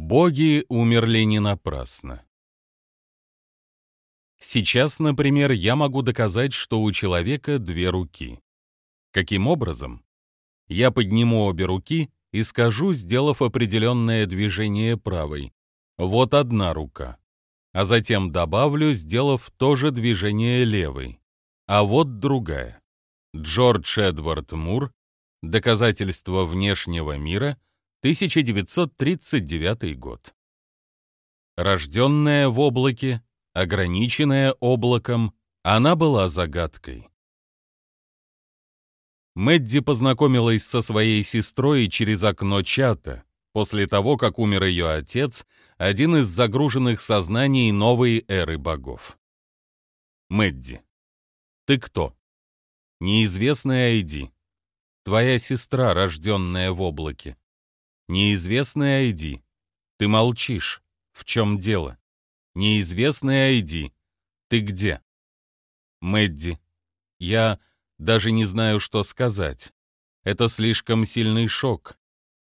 Боги умерли не напрасно. Сейчас, например, я могу доказать, что у человека две руки. Каким образом? Я подниму обе руки и скажу, сделав определенное движение правой. Вот одна рука. А затем добавлю, сделав то же движение левой. А вот другая. Джордж Эдвард Мур «Доказательство внешнего мира», 1939 год. Рожденная в облаке, ограниченная облаком, она была загадкой. Мэдди познакомилась со своей сестрой через окно чата, после того, как умер ее отец, один из загруженных сознаний новой эры богов. Мэдди. Ты кто? Неизвестный ID. Твоя сестра, рожденная в облаке. Неизвестный ID. Ты молчишь. В чем дело? Неизвестный ID. Ты где? Мэдди. Я даже не знаю, что сказать. Это слишком сильный шок.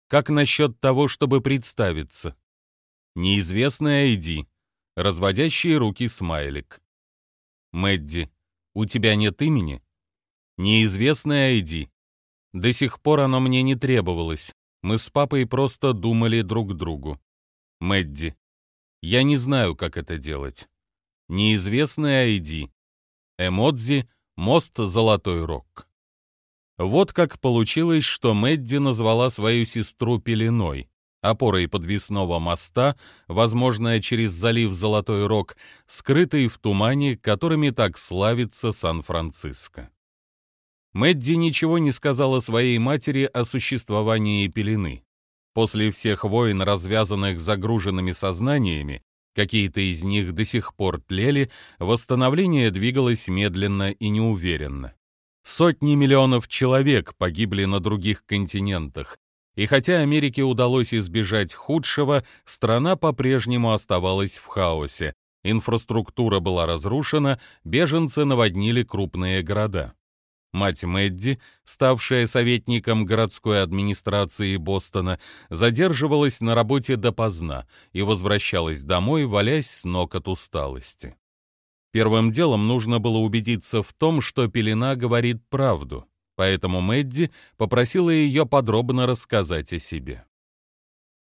Как насчет того, чтобы представиться? Неизвестный ID. Разводящие руки смайлик. Мэдди. У тебя нет имени? Неизвестный ID. До сих пор оно мне не требовалось. Мы с папой просто думали друг другу. Мэдди. Я не знаю, как это делать. Неизвестный ID. Эмодзи «Мост Золотой Рок». Вот как получилось, что Мэдди назвала свою сестру Пеленой, опорой подвесного моста, возможно, через залив Золотой Рок, скрытый в тумане, которыми так славится Сан-Франциско. Мэдди ничего не сказала своей матери о существовании пелены. После всех войн, развязанных загруженными сознаниями, какие-то из них до сих пор тлели, восстановление двигалось медленно и неуверенно. Сотни миллионов человек погибли на других континентах, и хотя Америке удалось избежать худшего, страна по-прежнему оставалась в хаосе. Инфраструктура была разрушена, беженцы наводнили крупные города. Мать Мэдди, ставшая советником городской администрации Бостона, задерживалась на работе допоздна и возвращалась домой, валясь с ног от усталости. Первым делом нужно было убедиться в том, что Пелена говорит правду, поэтому Мэдди попросила ее подробно рассказать о себе.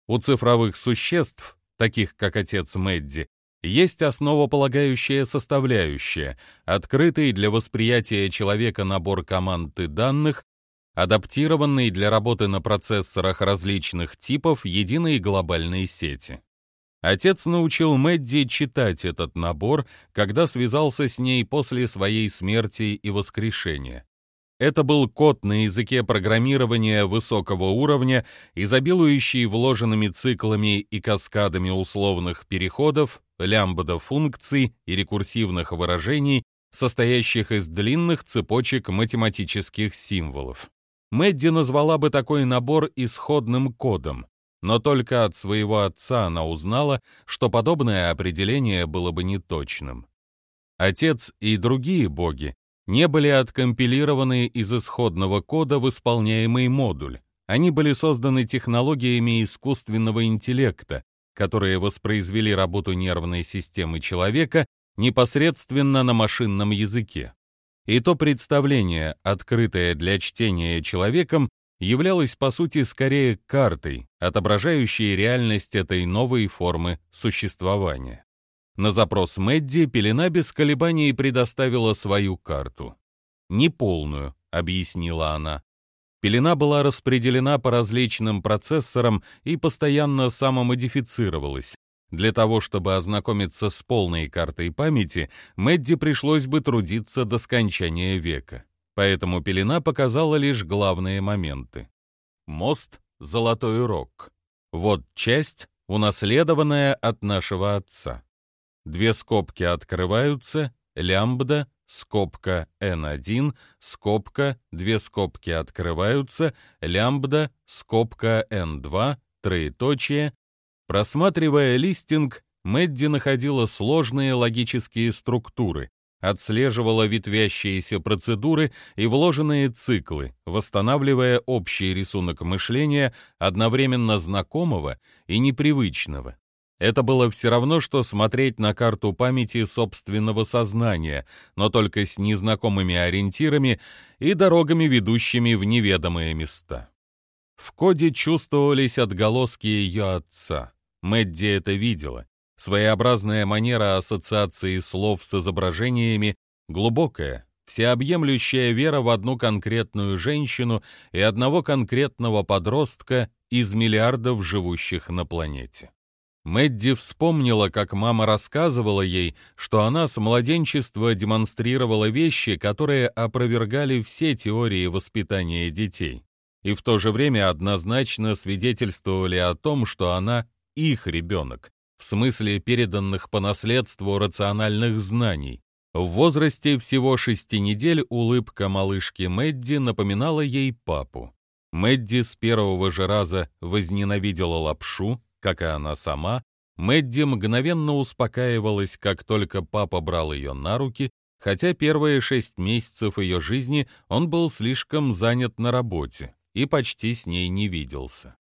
У цифровых существ, таких как отец Мэдди, есть основополагающая составляющая, открытый для восприятия человека набор команд и данных, адаптированный для работы на процессорах различных типов единой глобальной сети. Отец научил Мэдди читать этот набор, когда связался с ней после своей смерти и воскрешения. Это был код на языке программирования высокого уровня, изобилующий вложенными циклами и каскадами условных переходов, лямбда функций и рекурсивных выражений, состоящих из длинных цепочек математических символов. Мэдди назвала бы такой набор исходным кодом, но только от своего отца она узнала, что подобное определение было бы неточным. Отец и другие боги не были откомпилированы из исходного кода в исполняемый модуль. Они были созданы технологиями искусственного интеллекта, которые воспроизвели работу нервной системы человека непосредственно на машинном языке. И то представление, открытое для чтения человеком, являлось по сути скорее картой, отображающей реальность этой новой формы существования. На запрос Мэдди Пелена без колебаний предоставила свою карту. «Неполную», — объяснила она. Пелена была распределена по различным процессорам и постоянно самомодифицировалась. Для того, чтобы ознакомиться с полной картой памяти, Мэдди пришлось бы трудиться до скончания века. Поэтому Пелена показала лишь главные моменты. Мост — Золотой Рог. Вот часть, унаследованная от нашего отца две скобки открываются, лямбда, скобка n1, скобка, две скобки открываются, лямбда, скобка n2, троеточие. Просматривая листинг, Мэдди находила сложные логические структуры, отслеживала ветвящиеся процедуры и вложенные циклы, восстанавливая общий рисунок мышления, одновременно знакомого и непривычного. Это было все равно, что смотреть на карту памяти собственного сознания, но только с незнакомыми ориентирами и дорогами, ведущими в неведомые места. В коде чувствовались отголоски ее отца. Мэдди это видела. Своеобразная манера ассоциации слов с изображениями, глубокая, всеобъемлющая вера в одну конкретную женщину и одного конкретного подростка из миллиардов живущих на планете. Мэдди вспомнила, как мама рассказывала ей, что она с младенчества демонстрировала вещи, которые опровергали все теории воспитания детей, и в то же время однозначно свидетельствовали о том, что она их ребенок, в смысле переданных по наследству рациональных знаний. В возрасте всего шести недель улыбка малышки Мэдди напоминала ей папу. Мэдди с первого же раза возненавидела лапшу, как и она сама, Мэдди мгновенно успокаивалась, как только папа брал ее на руки, хотя первые шесть месяцев ее жизни он был слишком занят на работе и почти с ней не виделся.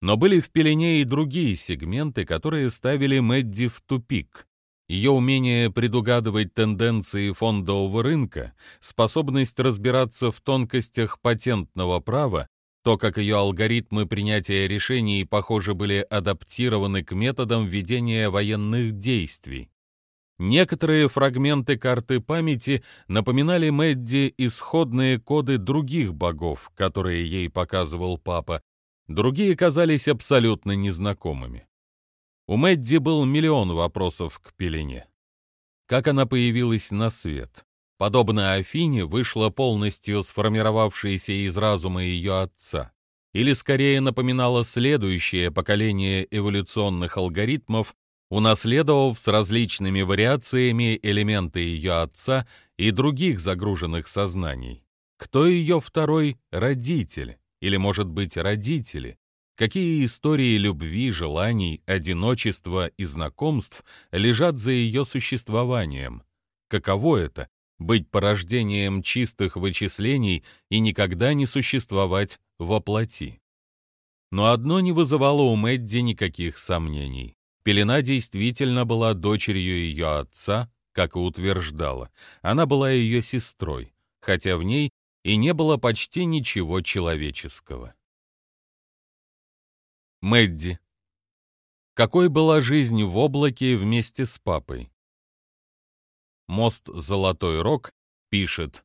Но были в пелене и другие сегменты, которые ставили Мэдди в тупик. Ее умение предугадывать тенденции фондового рынка, способность разбираться в тонкостях патентного права то, как ее алгоритмы принятия решений, похоже, были адаптированы к методам ведения военных действий. Некоторые фрагменты карты памяти напоминали Мэдди исходные коды других богов, которые ей показывал папа, другие казались абсолютно незнакомыми. У Мэдди был миллион вопросов к пелене. Как она появилась на свет? Подобно Афине, вышла полностью сформировавшаяся из разума ее отца, или скорее напоминала следующее поколение эволюционных алгоритмов, унаследовав с различными вариациями элементы ее отца и других загруженных сознаний. Кто ее второй родитель? Или, может быть, родители? Какие истории любви, желаний, одиночества и знакомств лежат за ее существованием? Каково это быть порождением чистых вычислений и никогда не существовать во плоти. Но одно не вызывало у Мэдди никаких сомнений. Пелена действительно была дочерью ее отца, как и утверждала. Она была ее сестрой, хотя в ней и не было почти ничего человеческого. Мэдди. Какой была жизнь в облаке вместе с папой? Мост Золотой Рог пишет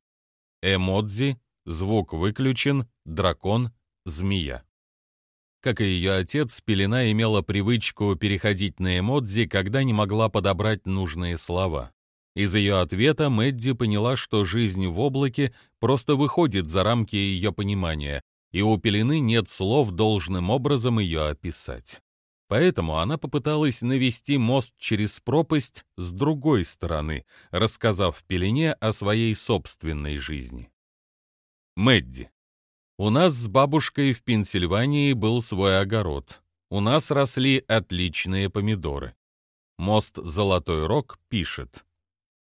«Эмодзи, звук выключен, дракон, змея». Как и ее отец, Пелена имела привычку переходить на эмодзи, когда не могла подобрать нужные слова. Из ее ответа Мэдди поняла, что жизнь в облаке просто выходит за рамки ее понимания, и у Пелены нет слов должным образом ее описать. Поэтому она попыталась навести мост через пропасть с другой стороны, рассказав Пелене о своей собственной жизни. Мэдди. У нас с бабушкой в Пенсильвании был свой огород. У нас росли отличные помидоры. Мост Золотой Рог пишет.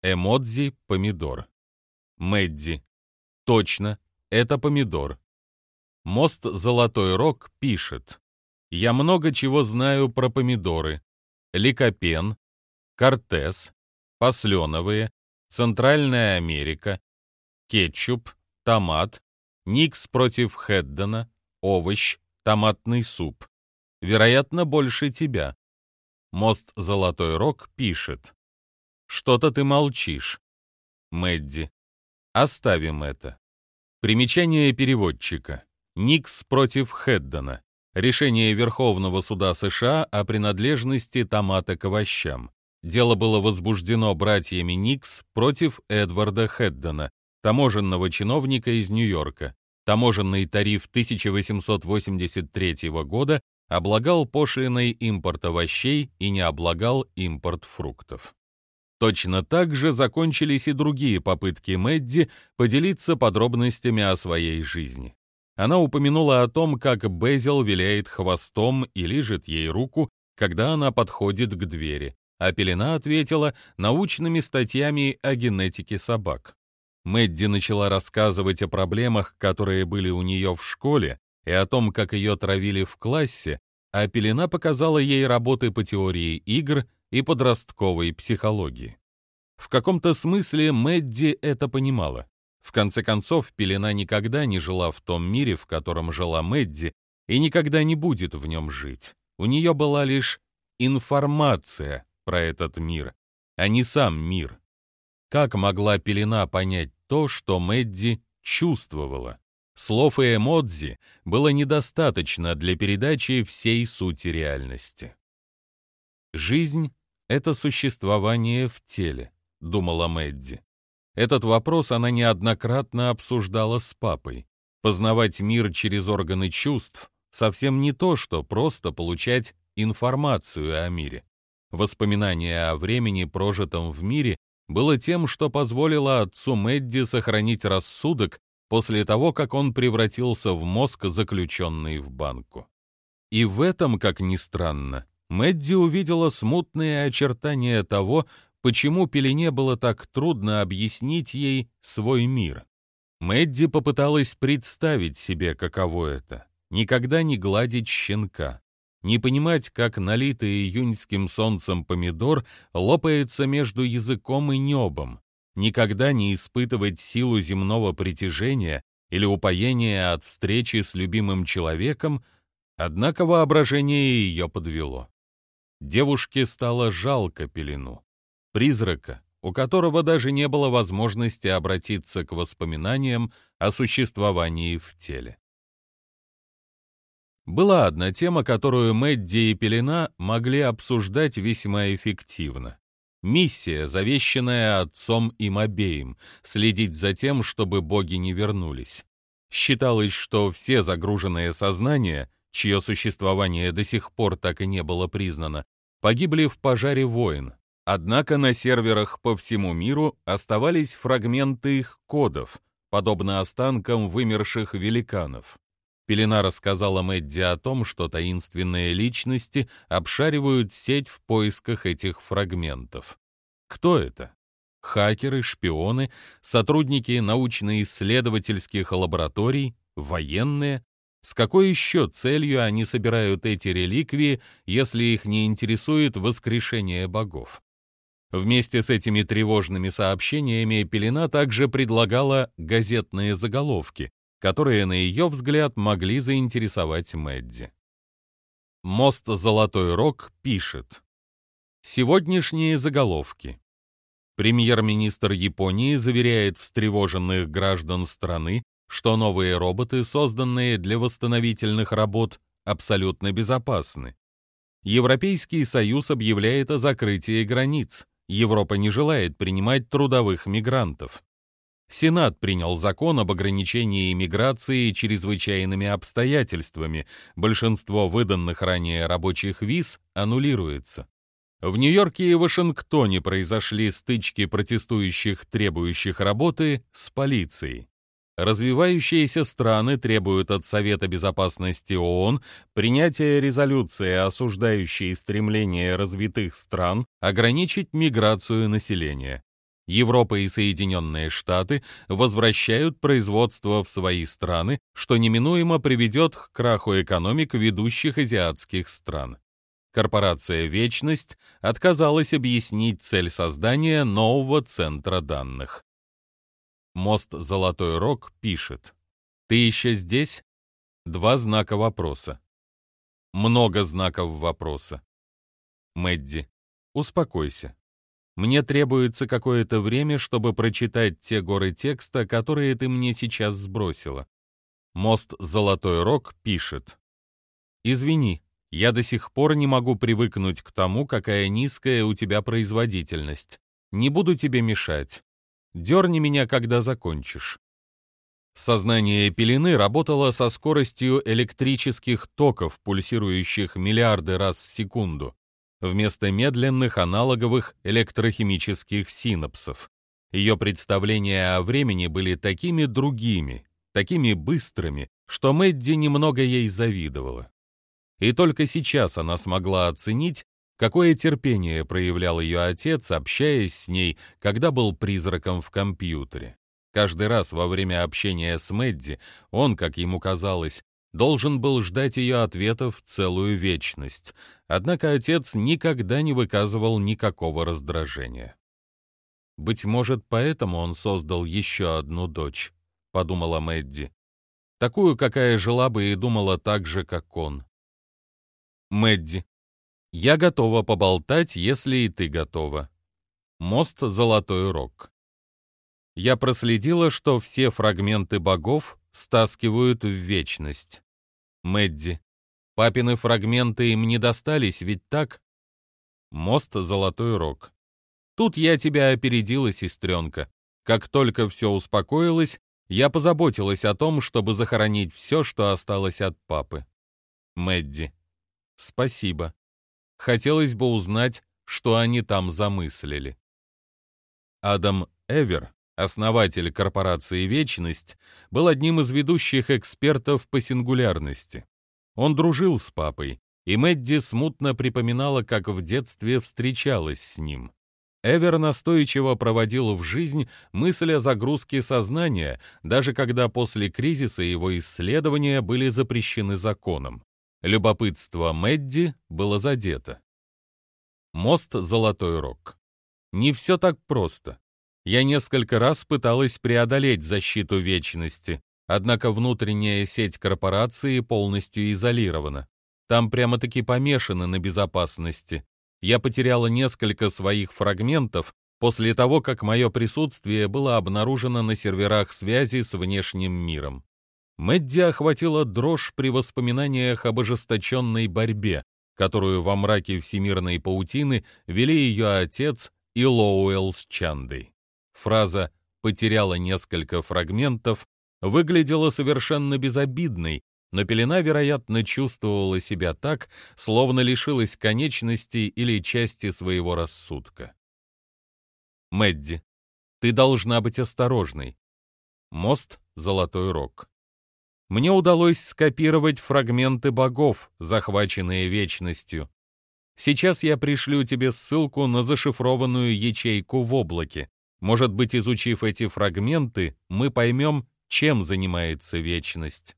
Эмодзи – помидор. Мэдди. Точно, это помидор. Мост Золотой Рог пишет. Я много чего знаю про помидоры. Ликопен, Кортес, посленовые, Центральная Америка, кетчуп, томат, Никс против Хеддена, овощ, томатный суп. Вероятно, больше тебя. Мост Золотой Рог пишет. Что-то ты молчишь. Мэдди. Оставим это. Примечание переводчика. Никс против Хеддена решение Верховного суда США о принадлежности томата к овощам. Дело было возбуждено братьями Никс против Эдварда Хеддена, таможенного чиновника из Нью-Йорка. Таможенный тариф 1883 года облагал пошлиной импорт овощей и не облагал импорт фруктов. Точно так же закончились и другие попытки Мэдди поделиться подробностями о своей жизни. Она упомянула о том, как Безил виляет хвостом и лижет ей руку, когда она подходит к двери. а Пелена ответила научными статьями о генетике собак. Мэдди начала рассказывать о проблемах, которые были у нее в школе, и о том, как ее травили в классе, а Пелена показала ей работы по теории игр и подростковой психологии. В каком-то смысле Мэдди это понимала. В конце концов, Пелена никогда не жила в том мире, в котором жила Мэдди, и никогда не будет в нем жить. У нее была лишь информация про этот мир, а не сам мир. Как могла Пелена понять то, что Мэдди чувствовала? Слов и эмодзи было недостаточно для передачи всей сути реальности. «Жизнь — это существование в теле», — думала Мэдди. Этот вопрос она неоднократно обсуждала с папой. Познавать мир через органы чувств совсем не то, что просто получать информацию о мире. Воспоминание о времени, прожитом в мире, было тем, что позволило отцу Мэдди сохранить рассудок после того, как он превратился в мозг, заключенный в банку. И в этом, как ни странно, Мэдди увидела смутные очертания того, почему Пелене было так трудно объяснить ей свой мир. Мэдди попыталась представить себе, каково это — никогда не гладить щенка, не понимать, как налитый июньским солнцем помидор лопается между языком и небом, никогда не испытывать силу земного притяжения или упоения от встречи с любимым человеком, однако воображение ее подвело. Девушке стало жалко пелену призрака, у которого даже не было возможности обратиться к воспоминаниям о существовании в теле. Была одна тема, которую Мэдди и Пелена могли обсуждать весьма эффективно. Миссия, завещанная отцом им обеим, следить за тем, чтобы боги не вернулись. Считалось, что все загруженные сознания, чье существование до сих пор так и не было признано, погибли в пожаре войн, Однако на серверах по всему миру оставались фрагменты их кодов, подобно останкам вымерших великанов. Пелена рассказала Мэдди о том, что таинственные личности обшаривают сеть в поисках этих фрагментов. Кто это? Хакеры, шпионы, сотрудники научно-исследовательских лабораторий, военные? С какой еще целью они собирают эти реликвии, если их не интересует воскрешение богов? Вместе с этими тревожными сообщениями Пелена также предлагала газетные заголовки, которые, на ее взгляд, могли заинтересовать Мэдди. «Мост Золотой Рог» пишет. Сегодняшние заголовки. Премьер-министр Японии заверяет встревоженных граждан страны, что новые роботы, созданные для восстановительных работ, абсолютно безопасны. Европейский Союз объявляет о закрытии границ. Европа не желает принимать трудовых мигрантов. Сенат принял закон об ограничении иммиграции чрезвычайными обстоятельствами. Большинство выданных ранее рабочих виз аннулируется. В Нью-Йорке и Вашингтоне произошли стычки протестующих, требующих работы, с полицией. Развивающиеся страны требуют от Совета безопасности ООН принятия резолюции, осуждающей стремление развитых стран ограничить миграцию населения. Европа и Соединенные Штаты возвращают производство в свои страны, что неминуемо приведет к краху экономик ведущих азиатских стран. Корпорация «Вечность» отказалась объяснить цель создания нового центра данных. Мост Золотой Рог пишет. «Ты еще здесь?» Два знака вопроса. Много знаков вопроса. Мэдди, успокойся. Мне требуется какое-то время, чтобы прочитать те горы текста, которые ты мне сейчас сбросила. Мост Золотой Рог пишет. Извини, я до сих пор не могу привыкнуть к тому, какая низкая у тебя производительность. Не буду тебе мешать. Дерни меня, когда закончишь. Сознание пелены работало со скоростью электрических токов, пульсирующих миллиарды раз в секунду, вместо медленных аналоговых электрохимических синапсов. Ее представления о времени были такими другими, такими быстрыми, что Мэдди немного ей завидовала. И только сейчас она смогла оценить, Какое терпение проявлял ее отец, общаясь с ней, когда был призраком в компьютере. Каждый раз во время общения с Мэдди он, как ему казалось, должен был ждать ее ответов целую вечность, однако отец никогда не выказывал никакого раздражения. «Быть может, поэтому он создал еще одну дочь», — подумала Мэдди. «Такую, какая жила бы и думала так же, как он». «Мэдди, я готова поболтать, если и ты готова». Мост «Золотой рог». Я проследила, что все фрагменты богов стаскивают в вечность. Мэдди. Папины фрагменты им не достались, ведь так? Мост Золотой Рог. Тут я тебя опередила, сестренка. Как только все успокоилось, я позаботилась о том, чтобы захоронить все, что осталось от папы. Мэдди. Спасибо. Хотелось бы узнать, что они там замыслили. Адам Эвер основатель корпорации «Вечность», был одним из ведущих экспертов по сингулярности. Он дружил с папой, и Мэдди смутно припоминала, как в детстве встречалась с ним. Эвер настойчиво проводил в жизнь мысль о загрузке сознания, даже когда после кризиса его исследования были запрещены законом. Любопытство Мэдди было задето. Мост Золотой Рог. Не все так просто. Я несколько раз пыталась преодолеть защиту вечности, однако внутренняя сеть корпорации полностью изолирована. Там прямо-таки помешаны на безопасности. Я потеряла несколько своих фрагментов после того, как мое присутствие было обнаружено на серверах связи с внешним миром. Мэдди охватила дрожь при воспоминаниях об ожесточенной борьбе, которую во мраке всемирной паутины вели ее отец и Лоуэлл с Чандой. Фраза «потеряла несколько фрагментов» выглядела совершенно безобидной, но пелена, вероятно, чувствовала себя так, словно лишилась конечности или части своего рассудка. Мэдди, ты должна быть осторожной. Мост Золотой Рог. Мне удалось скопировать фрагменты богов, захваченные вечностью. Сейчас я пришлю тебе ссылку на зашифрованную ячейку в облаке. Может быть, изучив эти фрагменты, мы поймем, чем занимается вечность.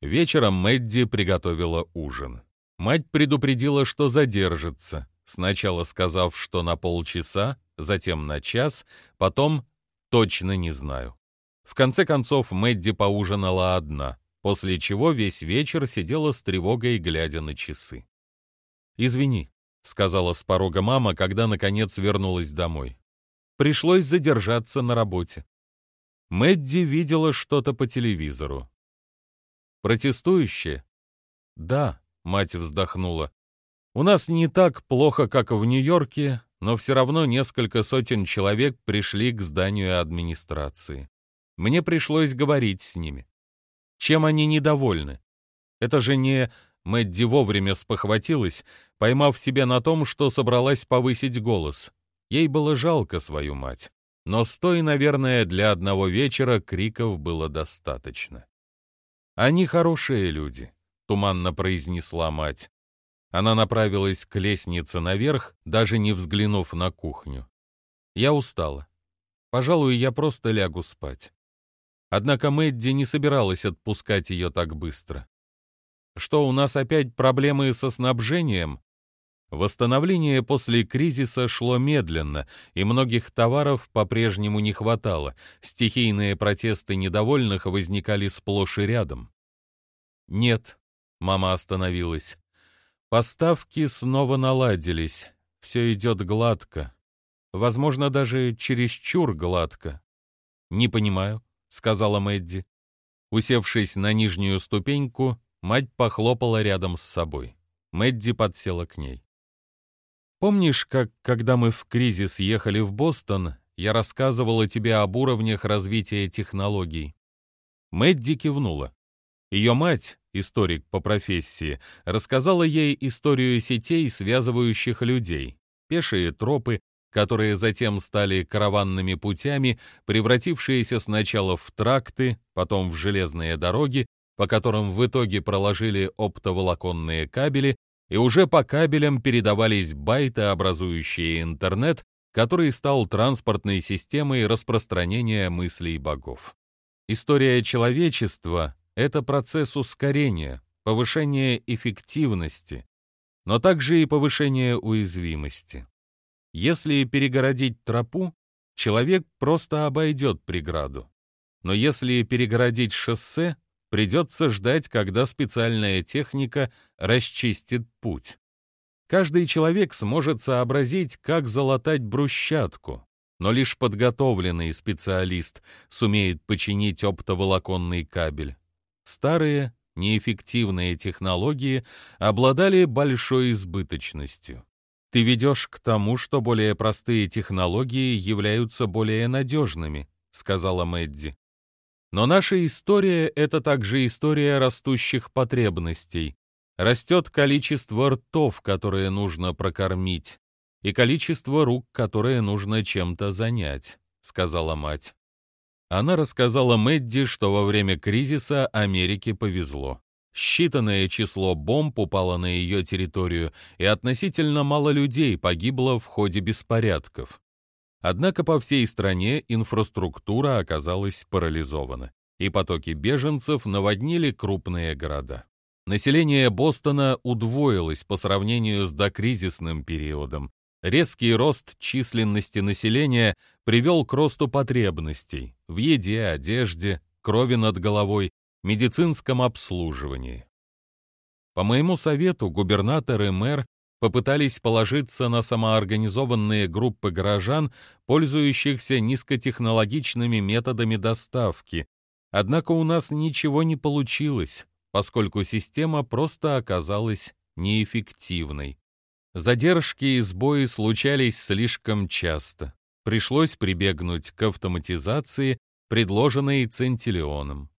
Вечером Мэдди приготовила ужин. Мать предупредила, что задержится, сначала сказав, что на полчаса, затем на час, потом точно не знаю. В конце концов Мэдди поужинала одна, после чего весь вечер сидела с тревогой, глядя на часы. «Извини», — сказала с порога мама, когда, наконец, вернулась домой. Пришлось задержаться на работе. Мэдди видела что-то по телевизору. «Протестующие?» «Да», — мать вздохнула. «У нас не так плохо, как в Нью-Йорке, но все равно несколько сотен человек пришли к зданию администрации. Мне пришлось говорить с ними. Чем они недовольны? Это же не Мэдди вовремя спохватилась, поймав себя на том, что собралась повысить голос. Ей было жалко свою мать. Но с той, наверное, для одного вечера криков было достаточно. «Они хорошие люди», — туманно произнесла мать. Она направилась к лестнице наверх, даже не взглянув на кухню. «Я устала. Пожалуй, я просто лягу спать». Однако Мэдди не собиралась отпускать ее так быстро. Что у нас опять проблемы со снабжением? Восстановление после кризиса шло медленно, и многих товаров по-прежнему не хватало. Стихийные протесты недовольных возникали сплошь и рядом. Нет, мама остановилась. Поставки снова наладились. Все идет гладко. Возможно, даже чересчур гладко. Не понимаю, сказала Мэдди. Усевшись на нижнюю ступеньку, Мать похлопала рядом с собой. Мэдди подсела к ней. «Помнишь, как, когда мы в кризис ехали в Бостон, я рассказывала тебе об уровнях развития технологий?» Мэдди кивнула. Ее мать, историк по профессии, рассказала ей историю сетей, связывающих людей, пешие тропы, которые затем стали караванными путями, превратившиеся сначала в тракты, потом в железные дороги, по которым в итоге проложили оптоволоконные кабели и уже по кабелям передавались байты, образующие интернет, который стал транспортной системой распространения мыслей богов. История человечества — это процесс ускорения, повышения эффективности, но также и повышения уязвимости. Если перегородить тропу, человек просто обойдет преграду. Но если перегородить шоссе, придется ждать, когда специальная техника расчистит путь. Каждый человек сможет сообразить, как залатать брусчатку, но лишь подготовленный специалист сумеет починить оптоволоконный кабель. Старые, неэффективные технологии обладали большой избыточностью. Ты ведешь к тому, что более простые технологии являются более надежными, сказала Мэдди. Но наша история — это также история растущих потребностей. Растет количество ртов, которые нужно прокормить, и количество рук, которые нужно чем-то занять, — сказала мать. Она рассказала Мэдди, что во время кризиса Америке повезло. Считанное число бомб упало на ее территорию, и относительно мало людей погибло в ходе беспорядков. Однако по всей стране инфраструктура оказалась парализована, и потоки беженцев наводнили крупные города. Население Бостона удвоилось по сравнению с докризисным периодом. Резкий рост численности населения привел к росту потребностей в еде, одежде, крови над головой, медицинском обслуживании. По моему совету губернатор и мэр попытались положиться на самоорганизованные группы горожан, пользующихся низкотехнологичными методами доставки. Однако у нас ничего не получилось, поскольку система просто оказалась неэффективной. Задержки и сбои случались слишком часто. Пришлось прибегнуть к автоматизации, предложенной Центилионом.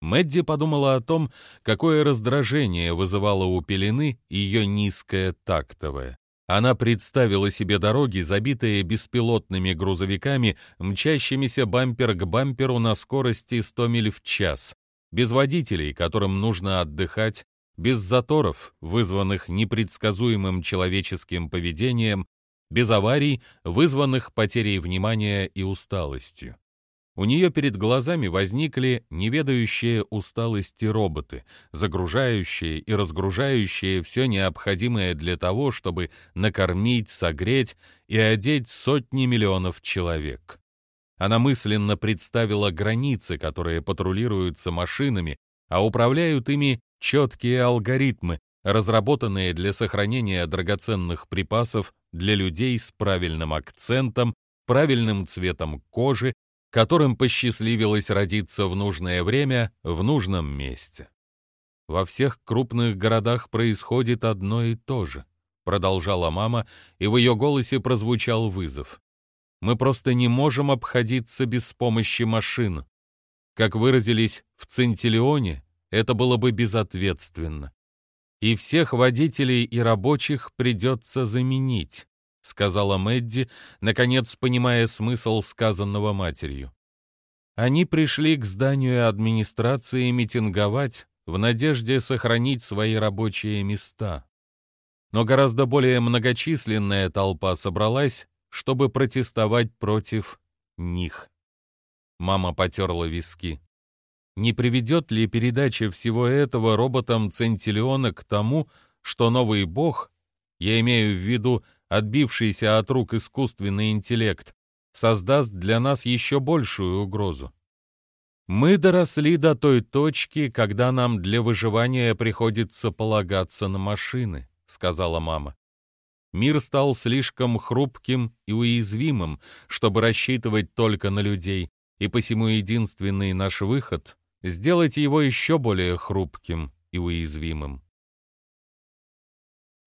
Мэдди подумала о том, какое раздражение вызывало у Пелены ее низкое тактовое. Она представила себе дороги, забитые беспилотными грузовиками, мчащимися бампер к бамперу на скорости 100 миль в час, без водителей, которым нужно отдыхать, без заторов, вызванных непредсказуемым человеческим поведением, без аварий, вызванных потерей внимания и усталостью. У нее перед глазами возникли неведающие усталости роботы, загружающие и разгружающие все необходимое для того, чтобы накормить, согреть и одеть сотни миллионов человек. Она мысленно представила границы, которые патрулируются машинами, а управляют ими четкие алгоритмы, разработанные для сохранения драгоценных припасов для людей с правильным акцентом, правильным цветом кожи, которым посчастливилось родиться в нужное время в нужном месте. Во всех крупных городах происходит одно и то же, продолжала мама, и в ее голосе прозвучал вызов. Мы просто не можем обходиться без помощи машин. Как выразились в Центилионе, это было бы безответственно. И всех водителей и рабочих придется заменить сказала Мэдди, наконец понимая смысл сказанного матерью. Они пришли к зданию администрации митинговать в надежде сохранить свои рабочие места. Но гораздо более многочисленная толпа собралась, чтобы протестовать против них. Мама потерла виски. Не приведет ли передача всего этого роботам Центиллиона к тому, что новый бог, я имею в виду отбившийся от рук искусственный интеллект, создаст для нас еще большую угрозу. Мы доросли до той точки, когда нам для выживания приходится полагаться на машины, сказала мама. Мир стал слишком хрупким и уязвимым, чтобы рассчитывать только на людей, и посему единственный наш выход — сделать его еще более хрупким и уязвимым.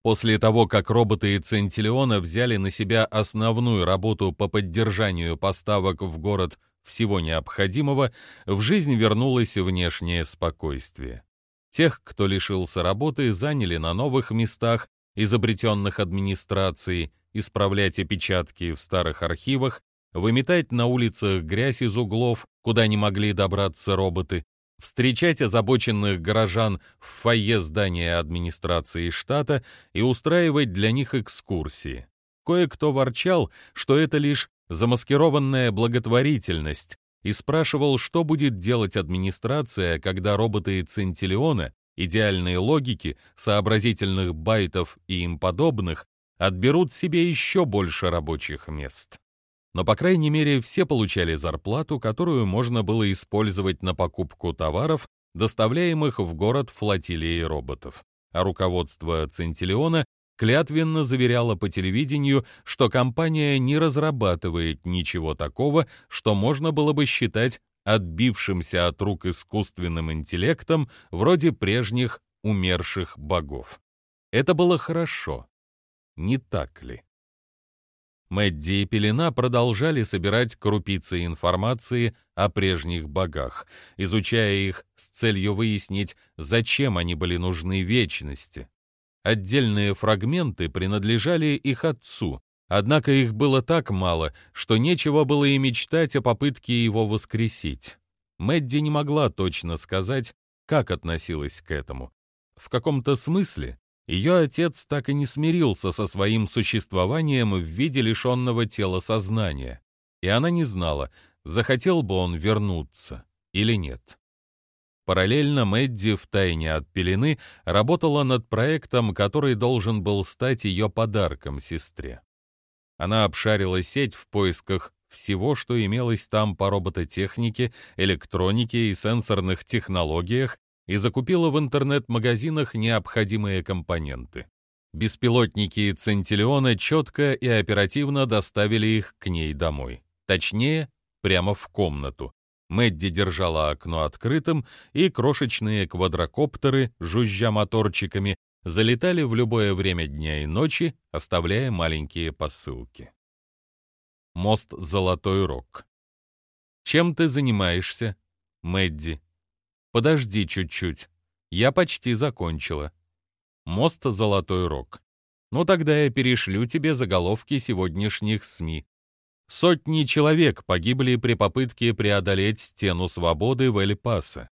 После того, как роботы и Центиллиона взяли на себя основную работу по поддержанию поставок в город всего необходимого, в жизнь вернулось внешнее спокойствие. Тех, кто лишился работы, заняли на новых местах, изобретенных администрацией, исправлять опечатки в старых архивах, выметать на улицах грязь из углов, куда не могли добраться роботы, встречать озабоченных горожан в фойе здания администрации штата и устраивать для них экскурсии. Кое-кто ворчал, что это лишь замаскированная благотворительность, и спрашивал, что будет делать администрация, когда роботы Центиллиона, идеальные логики, сообразительных байтов и им подобных, отберут себе еще больше рабочих мест. Но, по крайней мере, все получали зарплату, которую можно было использовать на покупку товаров, доставляемых в город флотилией роботов. А руководство Центиллиона клятвенно заверяло по телевидению, что компания не разрабатывает ничего такого, что можно было бы считать отбившимся от рук искусственным интеллектом вроде прежних умерших богов. Это было хорошо, не так ли? Мэдди и Пелена продолжали собирать крупицы информации о прежних богах, изучая их с целью выяснить, зачем они были нужны вечности. Отдельные фрагменты принадлежали их отцу, однако их было так мало, что нечего было и мечтать о попытке его воскресить. Мэдди не могла точно сказать, как относилась к этому. В каком-то смысле ее отец так и не смирился со своим существованием в виде лишенного тела сознания, и она не знала, захотел бы он вернуться или нет. Параллельно Мэдди в тайне от пелены работала над проектом, который должен был стать ее подарком сестре. Она обшарила сеть в поисках всего, что имелось там по робототехнике, электронике и сенсорных технологиях, и закупила в интернет-магазинах необходимые компоненты. Беспилотники Центиллиона четко и оперативно доставили их к ней домой. Точнее, прямо в комнату. Мэдди держала окно открытым, и крошечные квадрокоптеры, жужжа моторчиками, залетали в любое время дня и ночи, оставляя маленькие посылки. Мост Золотой Рог. «Чем ты занимаешься?» «Мэдди», Подожди чуть-чуть. Я почти закончила. Мост Золотой Рог. Ну тогда я перешлю тебе заголовки сегодняшних СМИ. Сотни человек погибли при попытке преодолеть стену свободы в Эль-Пасо.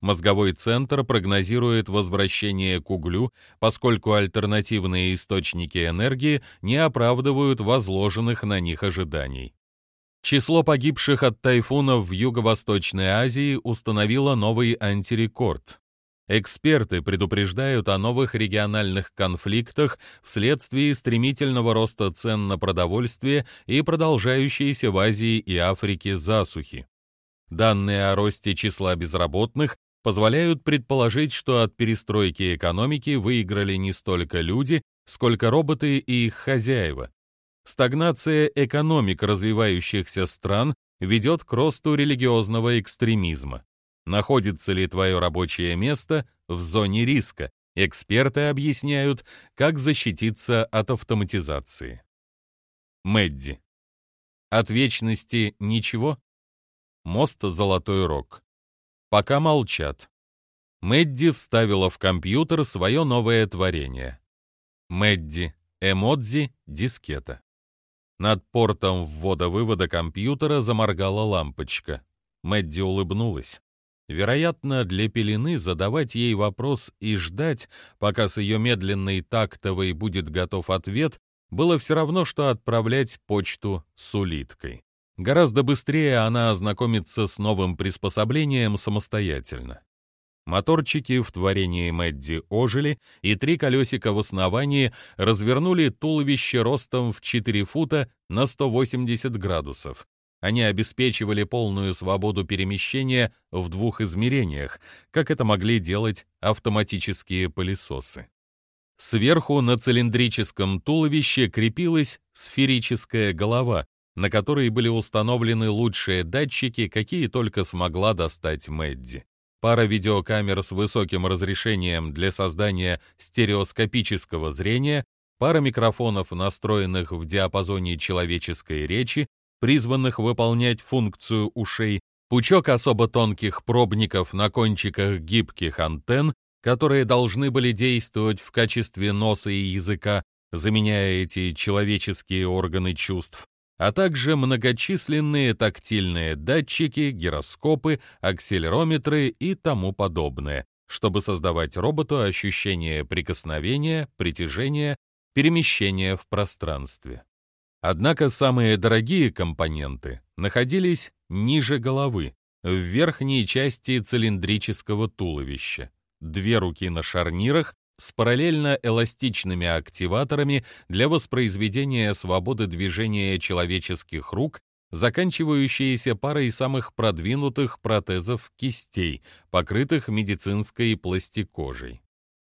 Мозговой центр прогнозирует возвращение к углю, поскольку альтернативные источники энергии не оправдывают возложенных на них ожиданий. Число погибших от тайфунов в Юго-Восточной Азии установило новый антирекорд. Эксперты предупреждают о новых региональных конфликтах вследствие стремительного роста цен на продовольствие и продолжающейся в Азии и Африке засухи. Данные о росте числа безработных позволяют предположить, что от перестройки экономики выиграли не столько люди, сколько роботы и их хозяева. Стагнация экономик развивающихся стран ведет к росту религиозного экстремизма. Находится ли твое рабочее место в зоне риска? Эксперты объясняют, как защититься от автоматизации. Мэдди. От вечности ничего? Мост Золотой Рог. Пока молчат. Мэдди вставила в компьютер свое новое творение. Мэдди. Эмодзи. Дискета. Над портом ввода-вывода компьютера заморгала лампочка. Мэдди улыбнулась. Вероятно, для пелены задавать ей вопрос и ждать, пока с ее медленной тактовой будет готов ответ, было все равно, что отправлять почту с улиткой. Гораздо быстрее она ознакомится с новым приспособлением самостоятельно. Моторчики в творении Мэдди ожили, и три колесика в основании развернули туловище ростом в 4 фута на 180 градусов. Они обеспечивали полную свободу перемещения в двух измерениях, как это могли делать автоматические пылесосы. Сверху на цилиндрическом туловище крепилась сферическая голова, на которой были установлены лучшие датчики, какие только смогла достать Мэдди пара видеокамер с высоким разрешением для создания стереоскопического зрения, пара микрофонов, настроенных в диапазоне человеческой речи, призванных выполнять функцию ушей, пучок особо тонких пробников на кончиках гибких антенн, которые должны были действовать в качестве носа и языка, заменяя эти человеческие органы чувств, а также многочисленные тактильные датчики, гироскопы, акселерометры и тому подобное, чтобы создавать роботу ощущение прикосновения, притяжения, перемещения в пространстве. Однако самые дорогие компоненты находились ниже головы, в верхней части цилиндрического туловища. Две руки на шарнирах с параллельно эластичными активаторами для воспроизведения свободы движения человеческих рук, заканчивающиеся парой самых продвинутых протезов кистей, покрытых медицинской пластикожей.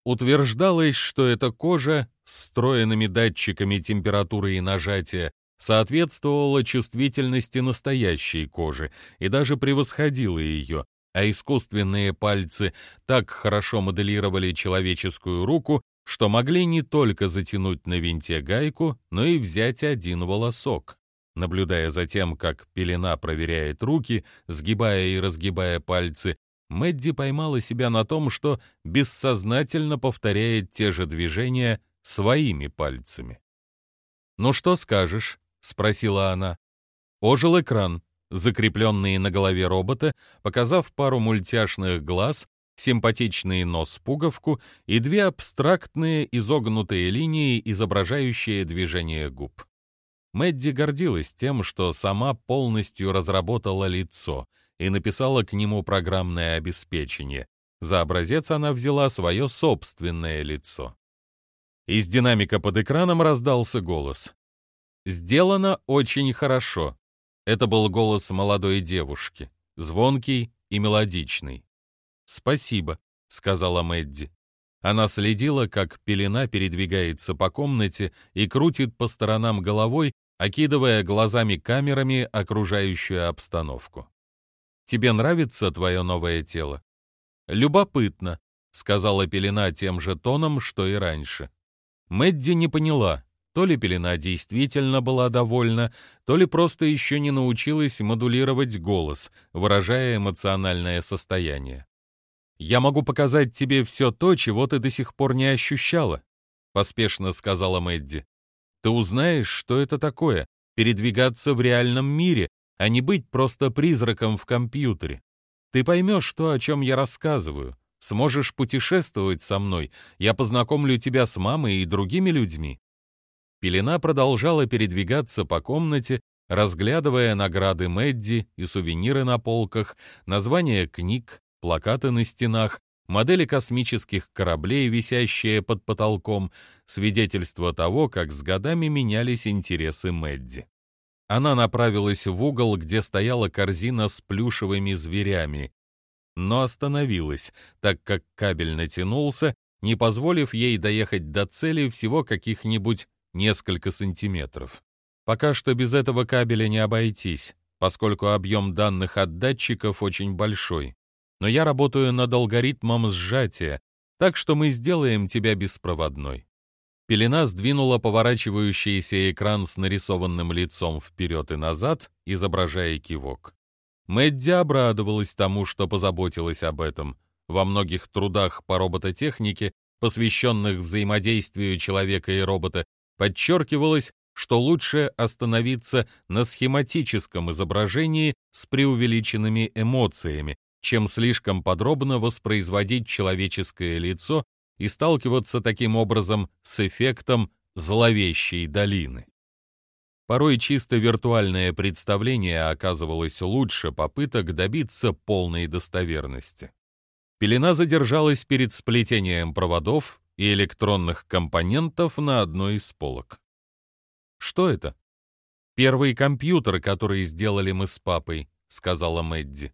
Утверждалось, что эта кожа с встроенными датчиками температуры и нажатия соответствовала чувствительности настоящей кожи и даже превосходила ее, а искусственные пальцы так хорошо моделировали человеческую руку, что могли не только затянуть на винте гайку, но и взять один волосок. Наблюдая за тем, как пелена проверяет руки, сгибая и разгибая пальцы, Мэдди поймала себя на том, что бессознательно повторяет те же движения своими пальцами. «Ну что скажешь?» — спросила она. Ожил экран, закрепленный на голове робота, показав пару мультяшных глаз, симпатичный нос-пуговку и две абстрактные изогнутые линии, изображающие движение губ. Мэдди гордилась тем, что сама полностью разработала лицо — и написала к нему программное обеспечение. За образец она взяла свое собственное лицо. Из динамика под экраном раздался голос. «Сделано очень хорошо». Это был голос молодой девушки, звонкий и мелодичный. «Спасибо», — сказала Мэдди. Она следила, как пелена передвигается по комнате и крутит по сторонам головой, окидывая глазами камерами окружающую обстановку. Тебе нравится твое новое тело?» «Любопытно», — сказала Пелена тем же тоном, что и раньше. Мэдди не поняла, то ли Пелена действительно была довольна, то ли просто еще не научилась модулировать голос, выражая эмоциональное состояние. «Я могу показать тебе все то, чего ты до сих пор не ощущала», — поспешно сказала Мэдди. «Ты узнаешь, что это такое — передвигаться в реальном мире, а не быть просто призраком в компьютере. Ты поймешь то, о чем я рассказываю, сможешь путешествовать со мной, я познакомлю тебя с мамой и другими людьми». Пелена продолжала передвигаться по комнате, разглядывая награды Мэдди и сувениры на полках, названия книг, плакаты на стенах, модели космических кораблей, висящие под потолком, свидетельство того, как с годами менялись интересы Мэдди. Она направилась в угол, где стояла корзина с плюшевыми зверями, но остановилась, так как кабель натянулся, не позволив ей доехать до цели всего каких-нибудь несколько сантиметров. Пока что без этого кабеля не обойтись, поскольку объем данных от датчиков очень большой. Но я работаю над алгоритмом сжатия, так что мы сделаем тебя беспроводной. Пелена сдвинула поворачивающийся экран с нарисованным лицом вперед и назад, изображая кивок. Мэдди обрадовалась тому, что позаботилась об этом. Во многих трудах по робототехнике, посвященных взаимодействию человека и робота, подчеркивалось, что лучше остановиться на схематическом изображении с преувеличенными эмоциями, чем слишком подробно воспроизводить человеческое лицо и сталкиваться таким образом с эффектом зловещей долины. Порой чисто виртуальное представление оказывалось лучше попыток добиться полной достоверности. Пелена задержалась перед сплетением проводов и электронных компонентов на одной из полок. «Что это?» «Первый компьютер, который сделали мы с папой», — сказала Мэдди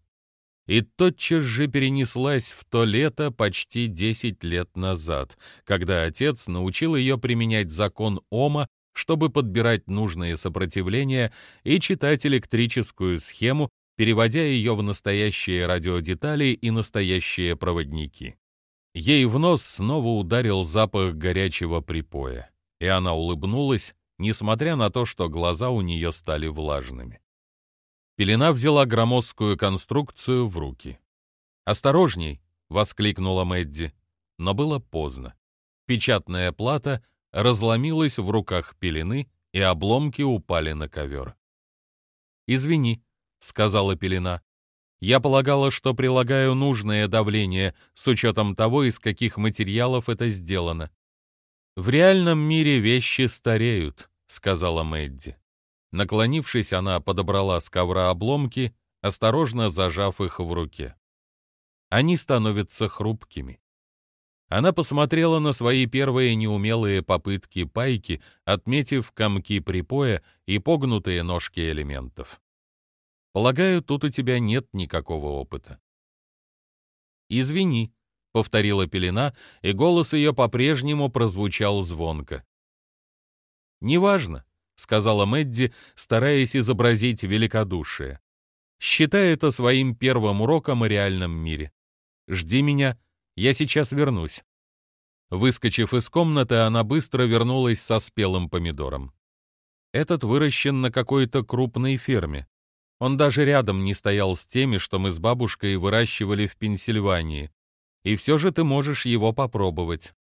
и тотчас же перенеслась в то лето почти 10 лет назад, когда отец научил ее применять закон Ома, чтобы подбирать нужное сопротивление и читать электрическую схему, переводя ее в настоящие радиодетали и настоящие проводники. Ей в нос снова ударил запах горячего припоя, и она улыбнулась, несмотря на то, что глаза у нее стали влажными. Пелена взяла громоздкую конструкцию в руки. «Осторожней!» — воскликнула Мэдди. Но было поздно. Печатная плата разломилась в руках пелены, и обломки упали на ковер. «Извини», — сказала Пелена. «Я полагала, что прилагаю нужное давление с учетом того, из каких материалов это сделано». «В реальном мире вещи стареют», — сказала Мэдди. Наклонившись, она подобрала с ковра обломки, осторожно зажав их в руке. Они становятся хрупкими. Она посмотрела на свои первые неумелые попытки пайки, отметив комки припоя и погнутые ножки элементов. Полагаю, тут у тебя нет никакого опыта. «Извини», — повторила пелена, и голос ее по-прежнему прозвучал звонко. «Неважно», — сказала Мэдди, стараясь изобразить великодушие. «Считай это своим первым уроком о реальном мире. Жди меня я сейчас вернусь». Выскочив из комнаты, она быстро вернулась со спелым помидором. Этот выращен на какой-то крупной ферме. Он даже рядом не стоял с теми, что мы с бабушкой выращивали в Пенсильвании. И все же ты можешь его попробовать.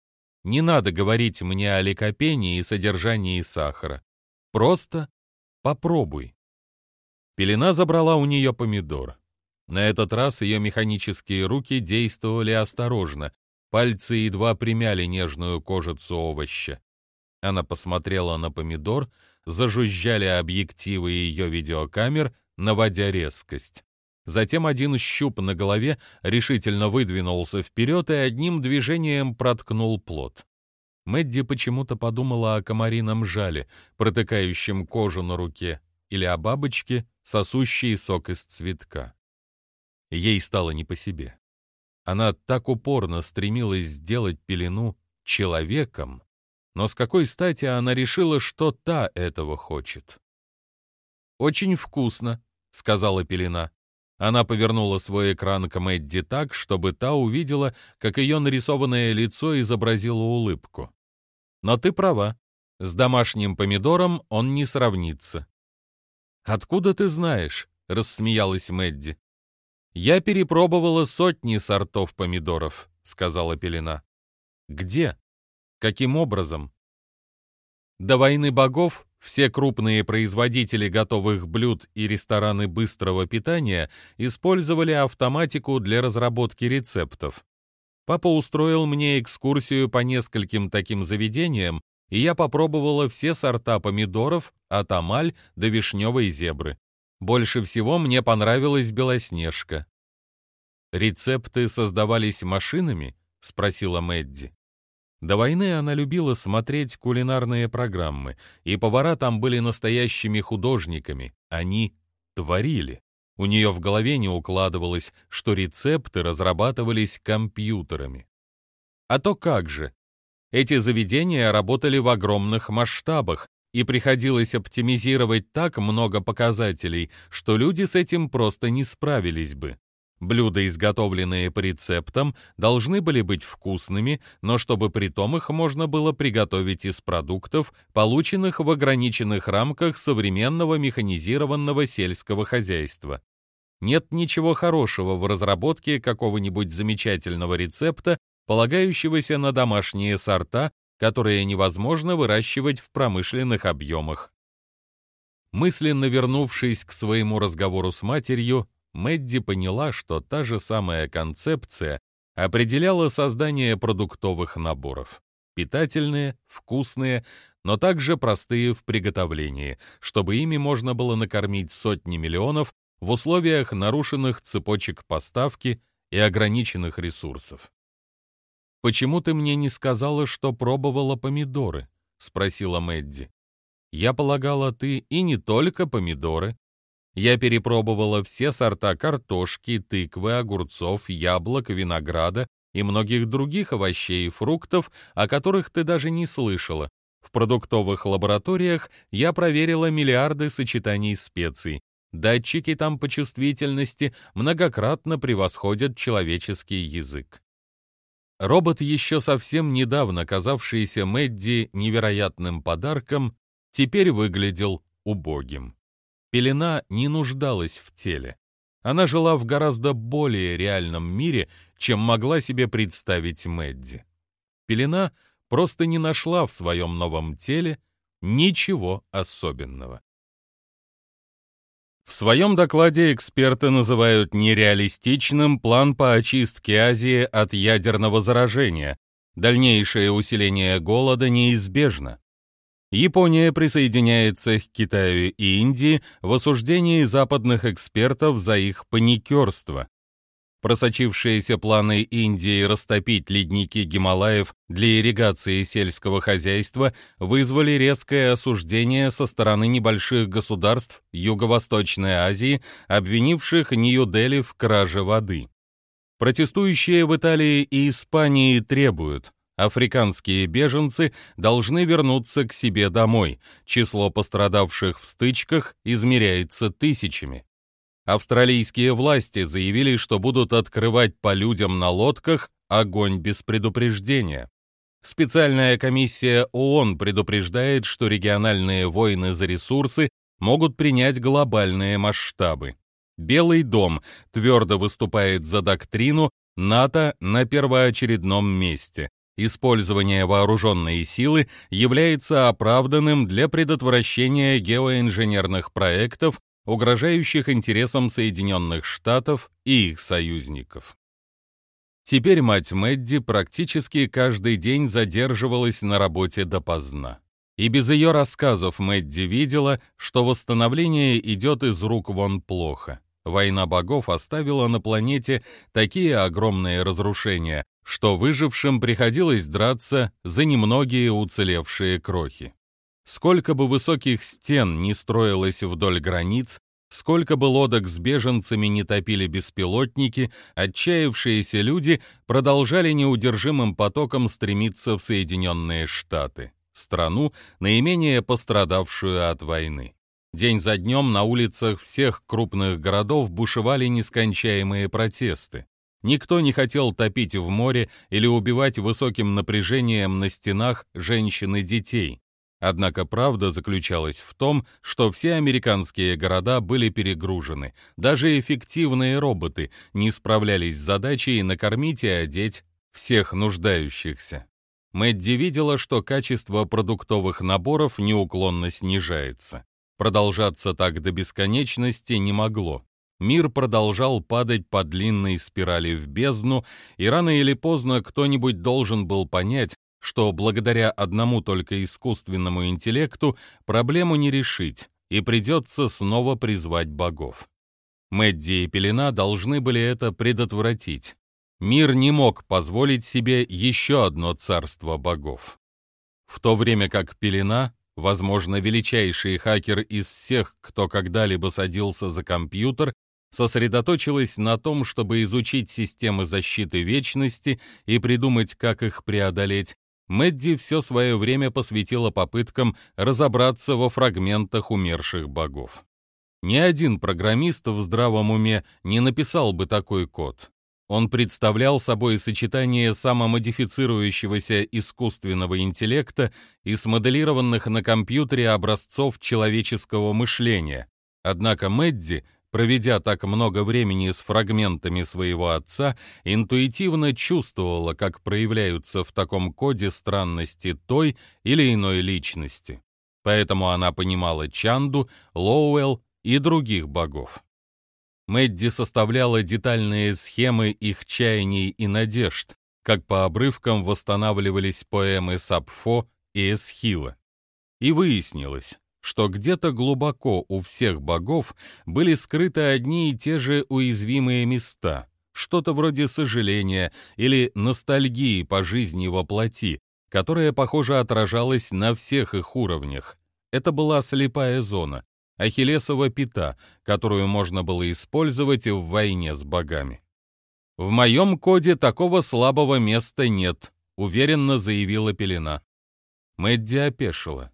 Не надо говорить мне о ликопении и содержании сахара. Просто попробуй. Пелена забрала у нее помидор. На этот раз ее механические руки действовали осторожно, пальцы едва примяли нежную кожицу овоща. Она посмотрела на помидор, зажужжали объективы ее видеокамер, наводя резкость. Затем один щуп на голове решительно выдвинулся вперед и одним движением проткнул плод. Мэдди почему-то подумала о комарином жале, протыкающем кожу на руке, или о бабочке, сосущей сок из цветка. Ей стало не по себе. Она так упорно стремилась сделать пелену человеком, но с какой стати она решила, что та этого хочет? «Очень вкусно», — сказала пелена. Она повернула свой экран к Мэдди так, чтобы та увидела, как ее нарисованное лицо изобразило улыбку. «Но ты права. С домашним помидором он не сравнится». «Откуда ты знаешь?» — рассмеялась Мэдди. «Я перепробовала сотни сортов помидоров», — сказала Пелена. «Где? Каким образом?» До войны богов все крупные производители готовых блюд и рестораны быстрого питания использовали автоматику для разработки рецептов. Папа устроил мне экскурсию по нескольким таким заведениям, и я попробовала все сорта помидоров от амаль до вишневой зебры. Больше всего мне понравилась Белоснежка. «Рецепты создавались машинами?» — спросила Мэдди. До войны она любила смотреть кулинарные программы, и повара там были настоящими художниками. Они творили. У нее в голове не укладывалось, что рецепты разрабатывались компьютерами. А то как же? Эти заведения работали в огромных масштабах, и приходилось оптимизировать так много показателей, что люди с этим просто не справились бы. Блюда, изготовленные по рецептам, должны были быть вкусными, но чтобы при том их можно было приготовить из продуктов, полученных в ограниченных рамках современного механизированного сельского хозяйства. Нет ничего хорошего в разработке какого-нибудь замечательного рецепта, полагающегося на домашние сорта которые невозможно выращивать в промышленных объемах. Мысленно вернувшись к своему разговору с матерью, Мэдди поняла, что та же самая концепция определяла создание продуктовых наборов. Питательные, вкусные, но также простые в приготовлении, чтобы ими можно было накормить сотни миллионов в условиях нарушенных цепочек поставки и ограниченных ресурсов. «Почему ты мне не сказала, что пробовала помидоры?» — спросила Мэдди. «Я полагала, ты и не только помидоры. Я перепробовала все сорта картошки, тыквы, огурцов, яблок, винограда и многих других овощей и фруктов, о которых ты даже не слышала. В продуктовых лабораториях я проверила миллиарды сочетаний специй. Датчики там по чувствительности многократно превосходят человеческий язык. Робот, еще совсем недавно казавшийся Мэдди невероятным подарком, теперь выглядел убогим. Пелена не нуждалась в теле. Она жила в гораздо более реальном мире, чем могла себе представить Мэдди. Пелена просто не нашла в своем новом теле ничего особенного. В своем докладе эксперты называют нереалистичным план по очистке Азии от ядерного заражения. Дальнейшее усиление голода неизбежно. Япония присоединяется к Китаю и Индии в осуждении западных экспертов за их паникерство. Просочившиеся планы Индии растопить ледники Гималаев для ирригации сельского хозяйства вызвали резкое осуждение со стороны небольших государств Юго-Восточной Азии, обвинивших Нью-Дели в краже воды. Протестующие в Италии и Испании требуют африканские беженцы должны вернуться к себе домой. Число пострадавших в стычках измеряется тысячами. Австралийские власти заявили, что будут открывать по людям на лодках огонь без предупреждения. Специальная комиссия ООН предупреждает, что региональные войны за ресурсы могут принять глобальные масштабы. Белый дом твердо выступает за доктрину НАТО на первоочередном месте. Использование вооруженной силы является оправданным для предотвращения геоинженерных проектов угрожающих интересам Соединенных Штатов и их союзников. Теперь мать Мэдди практически каждый день задерживалась на работе допоздна. И без ее рассказов Мэдди видела, что восстановление идет из рук вон плохо. Война богов оставила на планете такие огромные разрушения, что выжившим приходилось драться за немногие уцелевшие крохи. Сколько бы высоких стен ни строилось вдоль границ, сколько бы лодок с беженцами не топили беспилотники, отчаявшиеся люди продолжали неудержимым потоком стремиться в Соединенные Штаты, страну, наименее пострадавшую от войны. День за днем на улицах всех крупных городов бушевали нескончаемые протесты. Никто не хотел топить в море или убивать высоким напряжением на стенах женщин и детей. Однако правда заключалась в том, что все американские города были перегружены. Даже эффективные роботы не справлялись с задачей накормить и одеть всех нуждающихся. Мэдди видела, что качество продуктовых наборов неуклонно снижается. Продолжаться так до бесконечности не могло. Мир продолжал падать по длинной спирали в бездну, и рано или поздно кто-нибудь должен был понять, что благодаря одному только искусственному интеллекту проблему не решить, и придется снова призвать богов. Мэдди и Пелена должны были это предотвратить. Мир не мог позволить себе еще одно царство богов. В то время как Пелена, возможно, величайший хакер из всех, кто когда-либо садился за компьютер, сосредоточилась на том, чтобы изучить системы защиты вечности и придумать, как их преодолеть, Мэдди все свое время посвятила попыткам разобраться во фрагментах умерших богов. Ни один программист в здравом уме не написал бы такой код. Он представлял собой сочетание самомодифицирующегося искусственного интеллекта и смоделированных на компьютере образцов человеческого мышления. Однако Мэдди проведя так много времени с фрагментами своего отца, интуитивно чувствовала, как проявляются в таком коде странности той или иной личности. Поэтому она понимала Чанду, Лоуэлл и других богов. Мэдди составляла детальные схемы их чаяний и надежд, как по обрывкам восстанавливались поэмы Сапфо и Эсхила. И выяснилось, что где-то глубоко у всех богов были скрыты одни и те же уязвимые места, что-то вроде сожаления или ностальгии по жизни во плоти, которая, похоже, отражалась на всех их уровнях. Это была слепая зона, ахиллесова пята, которую можно было использовать в войне с богами. «В моем коде такого слабого места нет», — уверенно заявила Пелена. Мэдди опешила.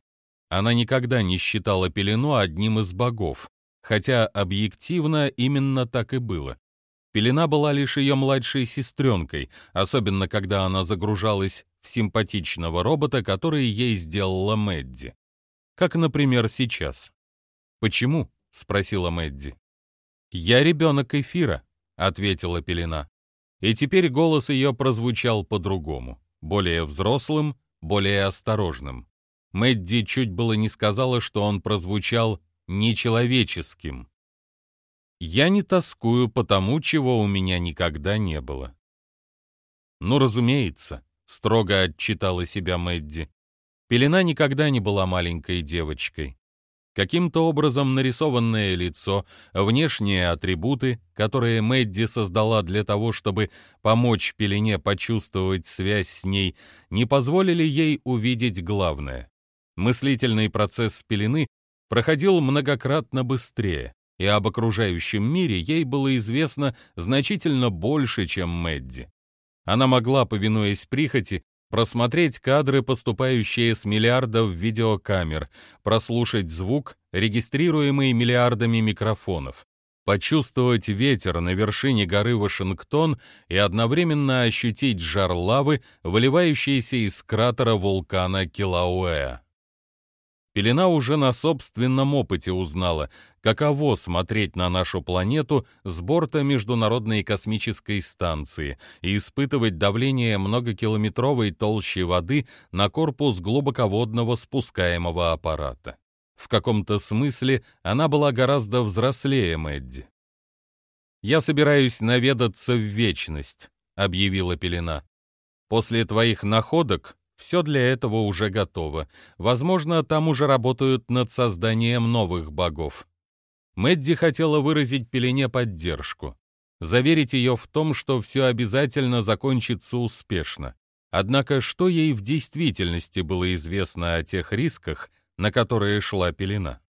Она никогда не считала Пелену одним из богов, хотя объективно именно так и было. Пелена была лишь ее младшей сестренкой, особенно когда она загружалась в симпатичного робота, который ей сделала Мэдди. Как, например, сейчас. «Почему?» — спросила Мэдди. «Я ребенок эфира», — ответила Пелена. И теперь голос ее прозвучал по-другому, более взрослым, более осторожным. Мэдди чуть было не сказала, что он прозвучал нечеловеческим. Я не тоскую по тому, чего у меня никогда не было. Ну, разумеется, строго отчитала себя Мэдди. Пелена никогда не была маленькой девочкой. Каким-то образом нарисованное лицо, внешние атрибуты, которые Мэдди создала для того, чтобы помочь Пелене почувствовать связь с ней, не позволили ей увидеть главное. Мыслительный процесс Пелены проходил многократно быстрее, и об окружающем мире ей было известно значительно больше, чем Мэдди. Она могла, повинуясь прихоти, просмотреть кадры, поступающие с миллиардов видеокамер, прослушать звук, регистрируемый миллиардами микрофонов, почувствовать ветер на вершине горы Вашингтон и одновременно ощутить жар лавы, выливающийся из кратера вулкана Килауэа. Пелена уже на собственном опыте узнала, каково смотреть на нашу планету с борта Международной космической станции и испытывать давление многокилометровой толщи воды на корпус глубоководного спускаемого аппарата. В каком-то смысле она была гораздо взрослее Мэдди. «Я собираюсь наведаться в вечность», — объявила Пелена. «После твоих находок все для этого уже готово. Возможно, там уже работают над созданием новых богов. Мэдди хотела выразить Пелене поддержку, заверить ее в том, что все обязательно закончится успешно. Однако что ей в действительности было известно о тех рисках, на которые шла Пелена?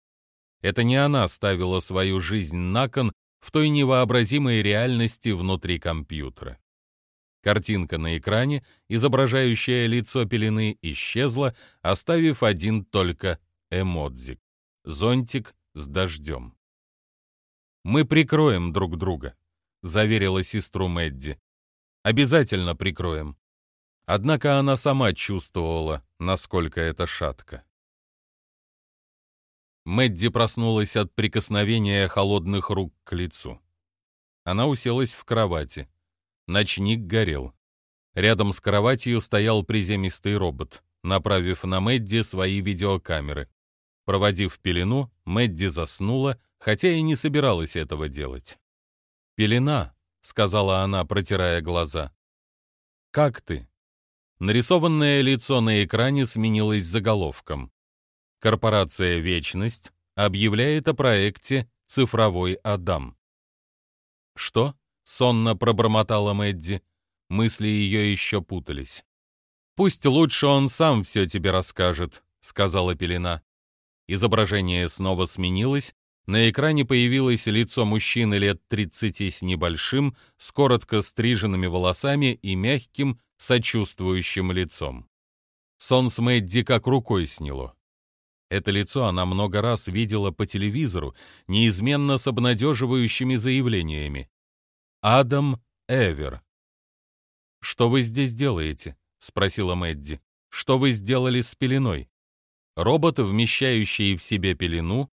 Это не она ставила свою жизнь на кон в той невообразимой реальности внутри компьютера. Картинка на экране, изображающая лицо пелены, исчезла, оставив один только эмодзик — зонтик с дождем. «Мы прикроем друг друга», — заверила сестру Мэдди. «Обязательно прикроем». Однако она сама чувствовала, насколько это шатко. Мэдди проснулась от прикосновения холодных рук к лицу. Она уселась в кровати. Ночник горел. Рядом с кроватью стоял приземистый робот, направив на Мэдди свои видеокамеры. Проводив пелену, Мэдди заснула, хотя и не собиралась этого делать. «Пелена», — сказала она, протирая глаза. «Как ты?» Нарисованное лицо на экране сменилось заголовком. Корпорация «Вечность» объявляет о проекте «Цифровой Адам». «Что?» — сонно пробормотала Мэдди. Мысли ее еще путались. «Пусть лучше он сам все тебе расскажет», — сказала Пелена. Изображение снова сменилось, на экране появилось лицо мужчины лет тридцати с небольшим, с коротко стриженными волосами и мягким, сочувствующим лицом. Сон с Мэдди как рукой сняло. Это лицо она много раз видела по телевизору, неизменно с обнадеживающими заявлениями. Адам Эвер. «Что вы здесь делаете?» — спросила Мэдди. «Что вы сделали с пеленой?» Робот, вмещающий в себе пелену?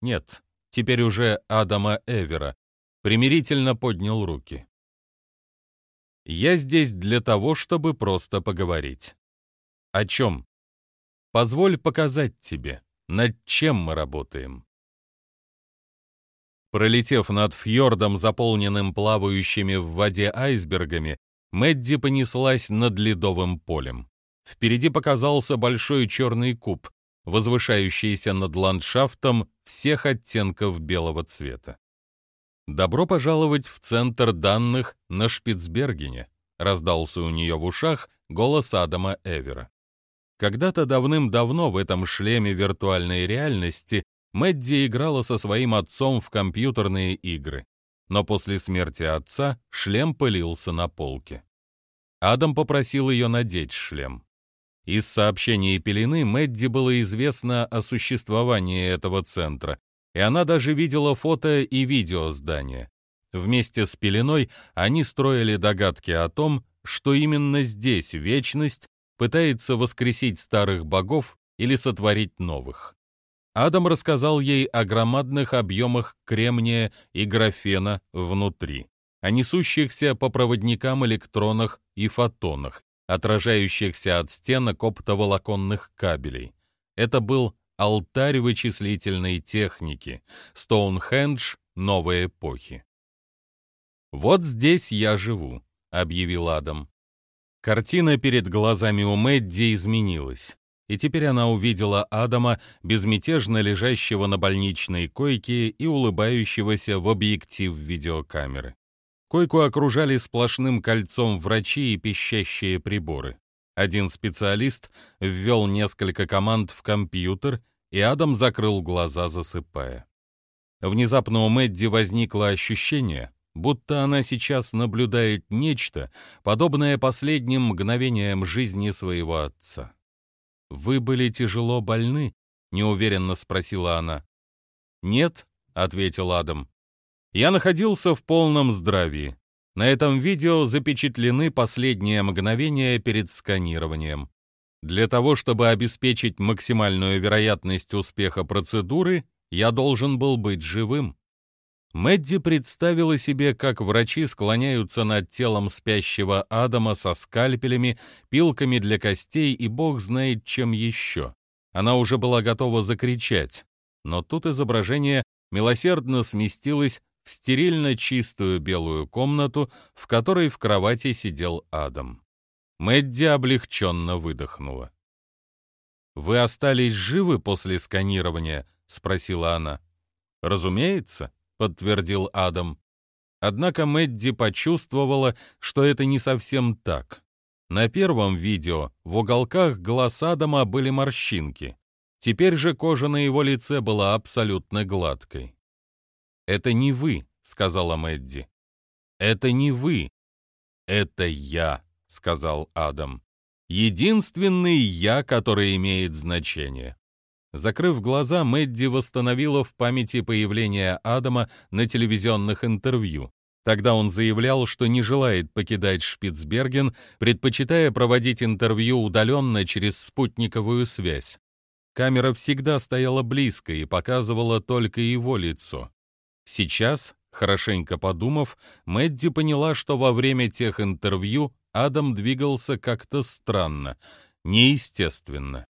Нет, теперь уже Адама Эвера. Примирительно поднял руки. «Я здесь для того, чтобы просто поговорить». «О чем?» «Позволь показать тебе, над чем мы работаем». Пролетев над фьордом, заполненным плавающими в воде айсбергами, Мэдди понеслась над ледовым полем. Впереди показался большой черный куб, возвышающийся над ландшафтом всех оттенков белого цвета. «Добро пожаловать в центр данных на Шпицбергене», раздался у нее в ушах голос Адама Эвера. Когда-то давным-давно в этом шлеме виртуальной реальности Мэдди играла со своим отцом в компьютерные игры, но после смерти отца шлем пылился на полке. Адам попросил ее надеть шлем. Из сообщений Пелены Мэдди было известно о существовании этого центра, и она даже видела фото и видео здания. Вместе с Пеленой они строили догадки о том, что именно здесь вечность пытается воскресить старых богов или сотворить новых. Адам рассказал ей о громадных объемах кремния и графена внутри, о несущихся по проводникам электронах и фотонах, отражающихся от стенок оптоволоконных кабелей. Это был алтарь вычислительной техники, Стоунхендж новой эпохи. «Вот здесь я живу», — объявил Адам. Картина перед глазами у Мэдди изменилась, и теперь она увидела Адама, безмятежно лежащего на больничной койке и улыбающегося в объектив видеокамеры. Койку окружали сплошным кольцом врачи и пищащие приборы. Один специалист ввел несколько команд в компьютер, и Адам закрыл глаза, засыпая. Внезапно у Мэдди возникло ощущение, будто она сейчас наблюдает нечто, подобное последним мгновениям жизни своего отца. «Вы были тяжело больны?» — неуверенно спросила она. «Нет», — ответил Адам. «Я находился в полном здравии. На этом видео запечатлены последние мгновения перед сканированием. Для того, чтобы обеспечить максимальную вероятность успеха процедуры, я должен был быть живым. Мэдди представила себе, как врачи склоняются над телом спящего Адама со скальпелями, пилками для костей и бог знает чем еще. Она уже была готова закричать, но тут изображение милосердно сместилось в стерильно чистую белую комнату, в которой в кровати сидел Адам. Мэдди облегченно выдохнула. «Вы остались живы после сканирования?» — спросила она. «Разумеется», — подтвердил Адам. Однако Мэдди почувствовала, что это не совсем так. На первом видео в уголках глаз Адама были морщинки. Теперь же кожа на его лице была абсолютно гладкой. «Это не вы», — сказала Мэдди. «Это не вы. Это я», — сказал Адам. «Единственный я, который имеет значение». Закрыв глаза, Мэдди восстановила в памяти появление Адама на телевизионных интервью. Тогда он заявлял, что не желает покидать Шпицберген, предпочитая проводить интервью удаленно через спутниковую связь. Камера всегда стояла близко и показывала только его лицо. Сейчас, хорошенько подумав, Мэдди поняла, что во время тех интервью Адам двигался как-то странно, неестественно.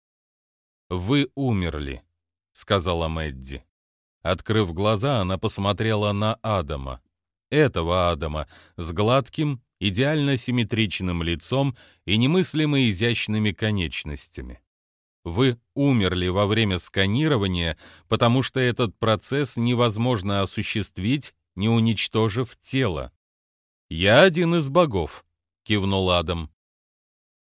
«Вы умерли», — сказала Мэдди. Открыв глаза, она посмотрела на Адама. Этого Адама с гладким, идеально симметричным лицом и немыслимо изящными конечностями. Вы умерли во время сканирования, потому что этот процесс невозможно осуществить, не уничтожив тело. «Я один из богов», — кивнул Адам.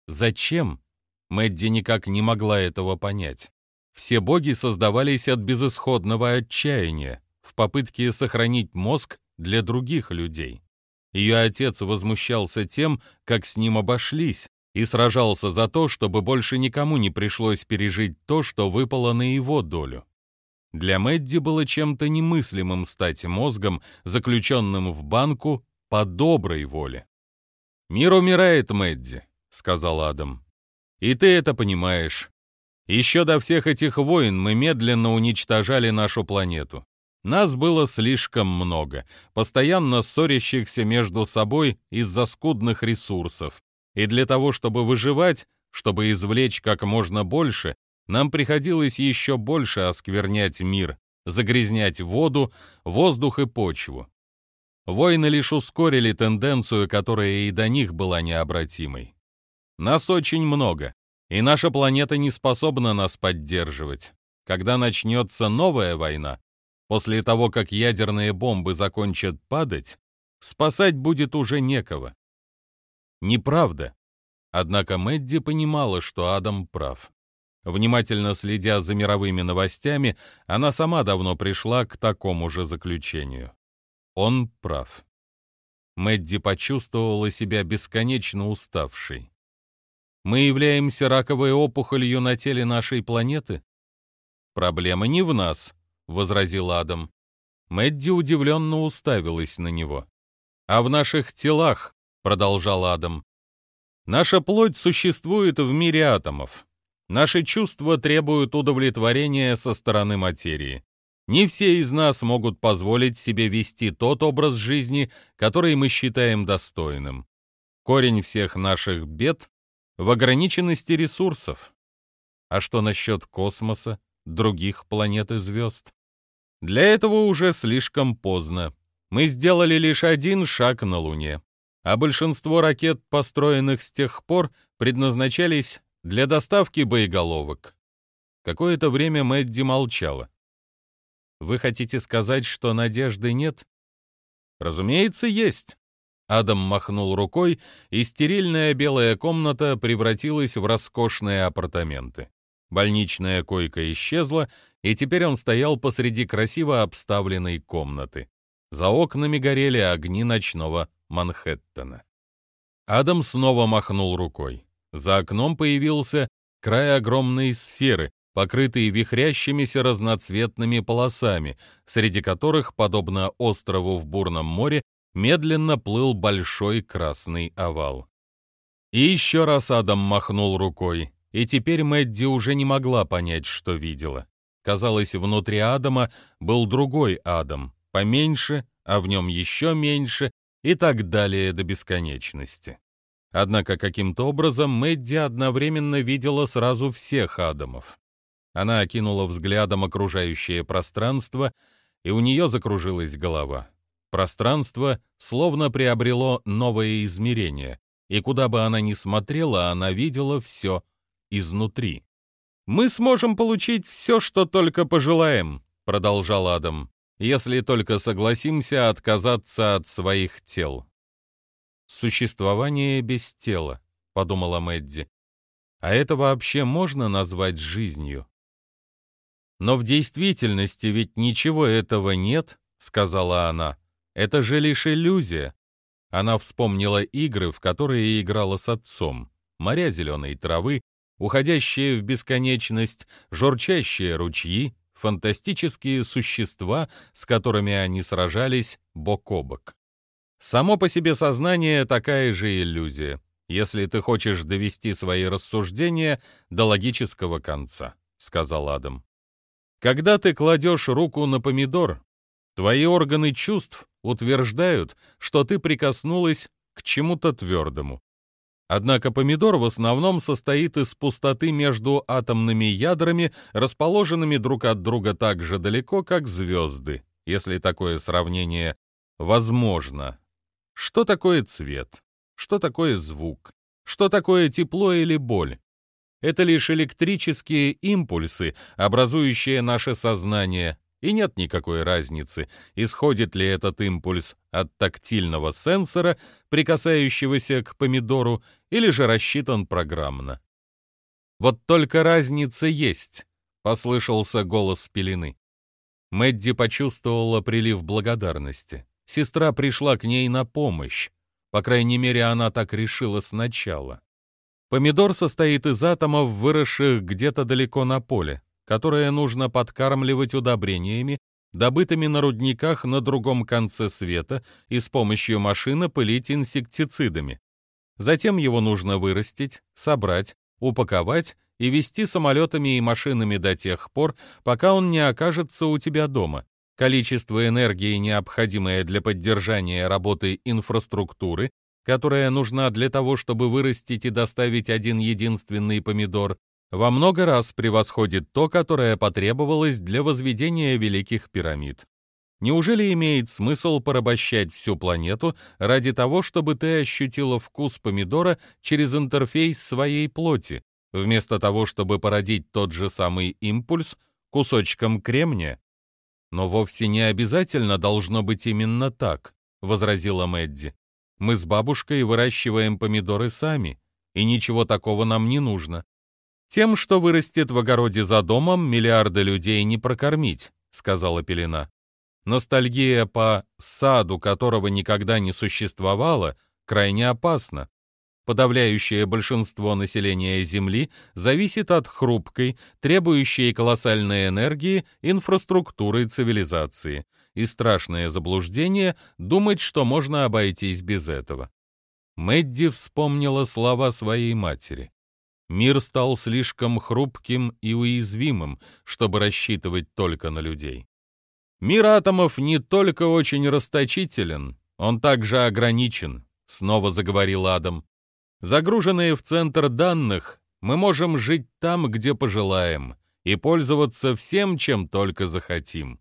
«Зачем?» Мэдди никак не могла этого понять. Все боги создавались от безысходного отчаяния, в попытке сохранить мозг для других людей. Ее отец возмущался тем, как с ним обошлись, и сражался за то, чтобы больше никому не пришлось пережить то, что выпало на его долю. Для Мэдди было чем-то немыслимым стать мозгом, заключенным в банку по доброй воле. «Мир умирает, Мэдди», — сказал Адам. «И ты это понимаешь. Еще до всех этих войн мы медленно уничтожали нашу планету. Нас было слишком много, постоянно ссорящихся между собой из-за скудных ресурсов. И для того, чтобы выживать, чтобы извлечь как можно больше, нам приходилось еще больше осквернять мир, загрязнять воду, воздух и почву. Войны лишь ускорили тенденцию, которая и до них была необратимой. Нас очень много, и наша планета не способна нас поддерживать. Когда начнется новая война, после того, как ядерные бомбы закончат падать, спасать будет уже некого. Неправда. Однако Мэдди понимала, что Адам прав. Внимательно следя за мировыми новостями, она сама давно пришла к такому же заключению. Он прав. Мэдди почувствовала себя бесконечно уставшей. Мы являемся раковой опухолью на теле нашей планеты? Проблема не в нас, возразил Адам. Мэдди удивленно уставилась на него. А в наших телах, продолжал Адам. Наша плоть существует в мире атомов. Наши чувства требуют удовлетворения со стороны материи. Не все из нас могут позволить себе вести тот образ жизни, который мы считаем достойным. Корень всех наших бед в ограниченности ресурсов. А что насчет космоса, других планет и звезд? Для этого уже слишком поздно. Мы сделали лишь один шаг на Луне, а большинство ракет, построенных с тех пор, предназначались для доставки боеголовок. Какое-то время Мэдди молчала. «Вы хотите сказать, что надежды нет?» «Разумеется, есть». Адам махнул рукой, и стерильная белая комната превратилась в роскошные апартаменты. Больничная койка исчезла, и теперь он стоял посреди красиво обставленной комнаты. За окнами горели огни ночного Манхэттена. Адам снова махнул рукой. За окном появился край огромной сферы, покрытый вихрящимися разноцветными полосами, среди которых, подобно острову в бурном море, медленно плыл большой красный овал. И еще раз Адам махнул рукой, и теперь Мэдди уже не могла понять, что видела. Казалось, внутри Адама был другой Адам, поменьше, а в нем еще меньше, и так далее до бесконечности. Однако каким-то образом Мэдди одновременно видела сразу всех Адамов. Она окинула взглядом окружающее пространство, и у нее закружилась голова. Пространство словно приобрело новое измерение, и куда бы она ни смотрела, она видела все изнутри. «Мы сможем получить все, что только пожелаем», — продолжал Адам, «если только согласимся отказаться от своих тел». «Существование без тела», — подумала Мэдди. «А это вообще можно назвать жизнью?» «Но в действительности ведь ничего этого нет», — сказала она. «Это же лишь иллюзия». Она вспомнила игры, в которые играла с отцом. Моря зеленой травы, уходящие в бесконечность, журчащие ручьи, фантастические существа, с которыми они сражались бок о бок. Само по себе сознание такая же иллюзия, если ты хочешь довести свои рассуждения до логического конца, сказал Адам. Когда ты кладешь руку на помидор, твои органы чувств утверждают, что ты прикоснулась к чему-то твердому. Однако помидор в основном состоит из пустоты между атомными ядрами, расположенными друг от друга так же далеко, как звезды, если такое сравнение возможно. Что такое цвет? Что такое звук? Что такое тепло или боль? Это лишь электрические импульсы, образующие наше сознание, и нет никакой разницы, исходит ли этот импульс от тактильного сенсора, прикасающегося к помидору, или же рассчитан программно. «Вот только разница есть», — послышался голос пелены. Мэдди почувствовала прилив благодарности. Сестра пришла к ней на помощь. По крайней мере, она так решила сначала. Помидор состоит из атомов, выросших где-то далеко на поле, которое нужно подкармливать удобрениями, добытыми на рудниках на другом конце света и с помощью машины пылить инсектицидами. Затем его нужно вырастить, собрать, упаковать и везти самолетами и машинами до тех пор, пока он не окажется у тебя дома. Количество энергии, необходимое для поддержания работы инфраструктуры, которая нужна для того, чтобы вырастить и доставить один единственный помидор, во много раз превосходит то, которое потребовалось для возведения великих пирамид. Неужели имеет смысл порабощать всю планету ради того, чтобы ты ощутила вкус помидора через интерфейс своей плоти, вместо того, чтобы породить тот же самый импульс кусочком кремния? Но вовсе не обязательно должно быть именно так, возразила Мэдди. Мы с бабушкой выращиваем помидоры сами, и ничего такого нам не нужно. Тем, что вырастет в огороде за домом, миллиарды людей не прокормить, сказала Пелена. Ностальгия по саду, которого никогда не существовало, крайне опасна. Подавляющее большинство населения Земли зависит от хрупкой, требующей колоссальной энергии инфраструктуры цивилизации, и страшное заблуждение думать, что можно обойтись без этого. Мэдди вспомнила слова своей матери. Мир стал слишком хрупким и уязвимым, чтобы рассчитывать только на людей. Мир атомов не только очень расточителен, он также ограничен, снова заговорил Адам. Загруженные в центр данных, мы можем жить там, где пожелаем, и пользоваться всем, чем только захотим.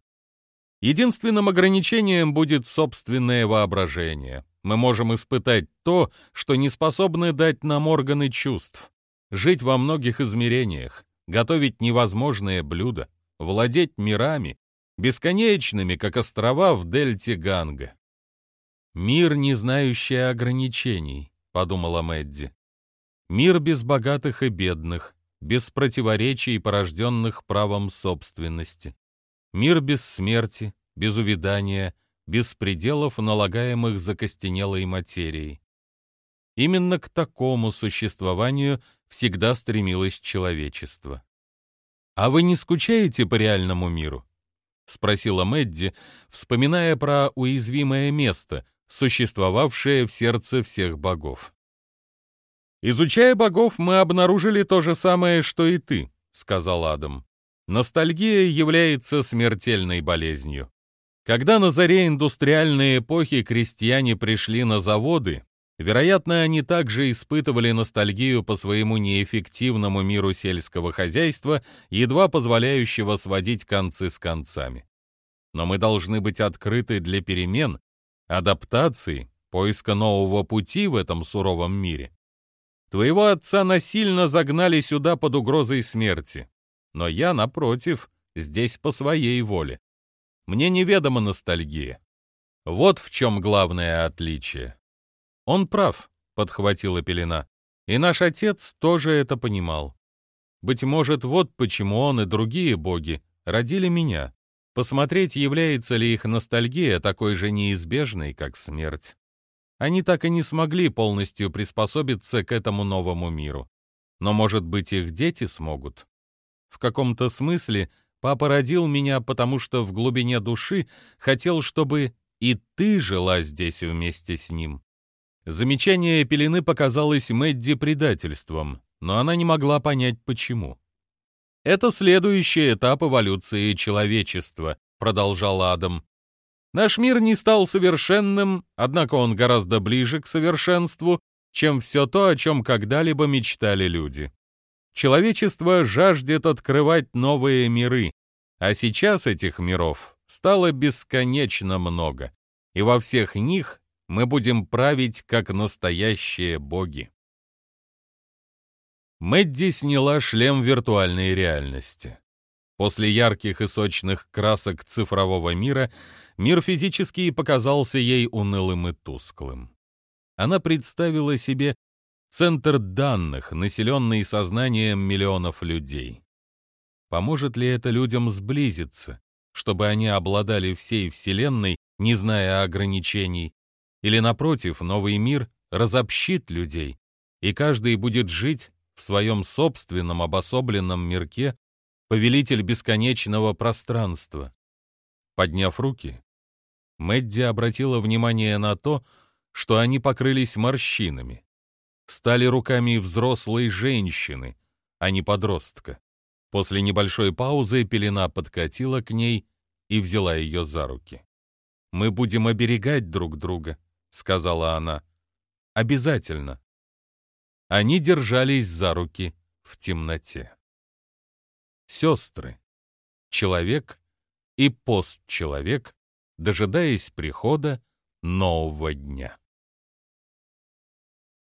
Единственным ограничением будет собственное воображение. Мы можем испытать то, что не способны дать нам органы чувств. Жить во многих измерениях, готовить невозможные блюда, владеть мирами, бесконечными, как острова в дельте Ганга. «Мир, не знающий ограничений», — подумала Мэдди. «Мир без богатых и бедных, без противоречий, порожденных правом собственности. Мир без смерти, без увядания, без пределов, налагаемых закостенелой материей. Именно к такому существованию всегда стремилось человечество. «А вы не скучаете по реальному миру?» — спросила Мэдди, вспоминая про уязвимое место, существовавшее в сердце всех богов. «Изучая богов, мы обнаружили то же самое, что и ты», — сказал Адам. Ностальгия является смертельной болезнью. Когда на заре индустриальной эпохи крестьяне пришли на заводы, вероятно, они также испытывали ностальгию по своему неэффективному миру сельского хозяйства, едва позволяющего сводить концы с концами. Но мы должны быть открыты для перемен, адаптации, поиска нового пути в этом суровом мире. Твоего отца насильно загнали сюда под угрозой смерти но я, напротив, здесь по своей воле. Мне неведома ностальгия. Вот в чем главное отличие. Он прав, подхватила Пелена, и наш отец тоже это понимал. Быть может, вот почему он и другие боги родили меня. Посмотреть, является ли их ностальгия такой же неизбежной, как смерть. Они так и не смогли полностью приспособиться к этому новому миру. Но, может быть, их дети смогут. В каком-то смысле папа родил меня, потому что в глубине души хотел, чтобы и ты жила здесь вместе с ним. Замечание Пелены показалось Мэдди предательством, но она не могла понять, почему. «Это следующий этап эволюции человечества», — продолжал Адам. «Наш мир не стал совершенным, однако он гораздо ближе к совершенству, чем все то, о чем когда-либо мечтали люди. Человечество жаждет открывать новые миры, а сейчас этих миров стало бесконечно много, и во всех них мы будем править как настоящие боги. Мэдди сняла шлем виртуальной реальности. После ярких и сочных красок цифрового мира мир физический показался ей унылым и тусклым. Она представила себе центр данных, населенный сознанием миллионов людей. Поможет ли это людям сблизиться, чтобы они обладали всей Вселенной, не зная ограничений, или, напротив, новый мир разобщит людей, и каждый будет жить в своем собственном обособленном мирке, повелитель бесконечного пространства. Подняв руки, Мэдди обратила внимание на то, что они покрылись морщинами стали руками взрослой женщины, а не подростка. После небольшой паузы пелена подкатила к ней и взяла ее за руки. «Мы будем оберегать друг друга», — сказала она. «Обязательно». Они держались за руки в темноте. Сестры, человек и постчеловек, дожидаясь прихода нового дня.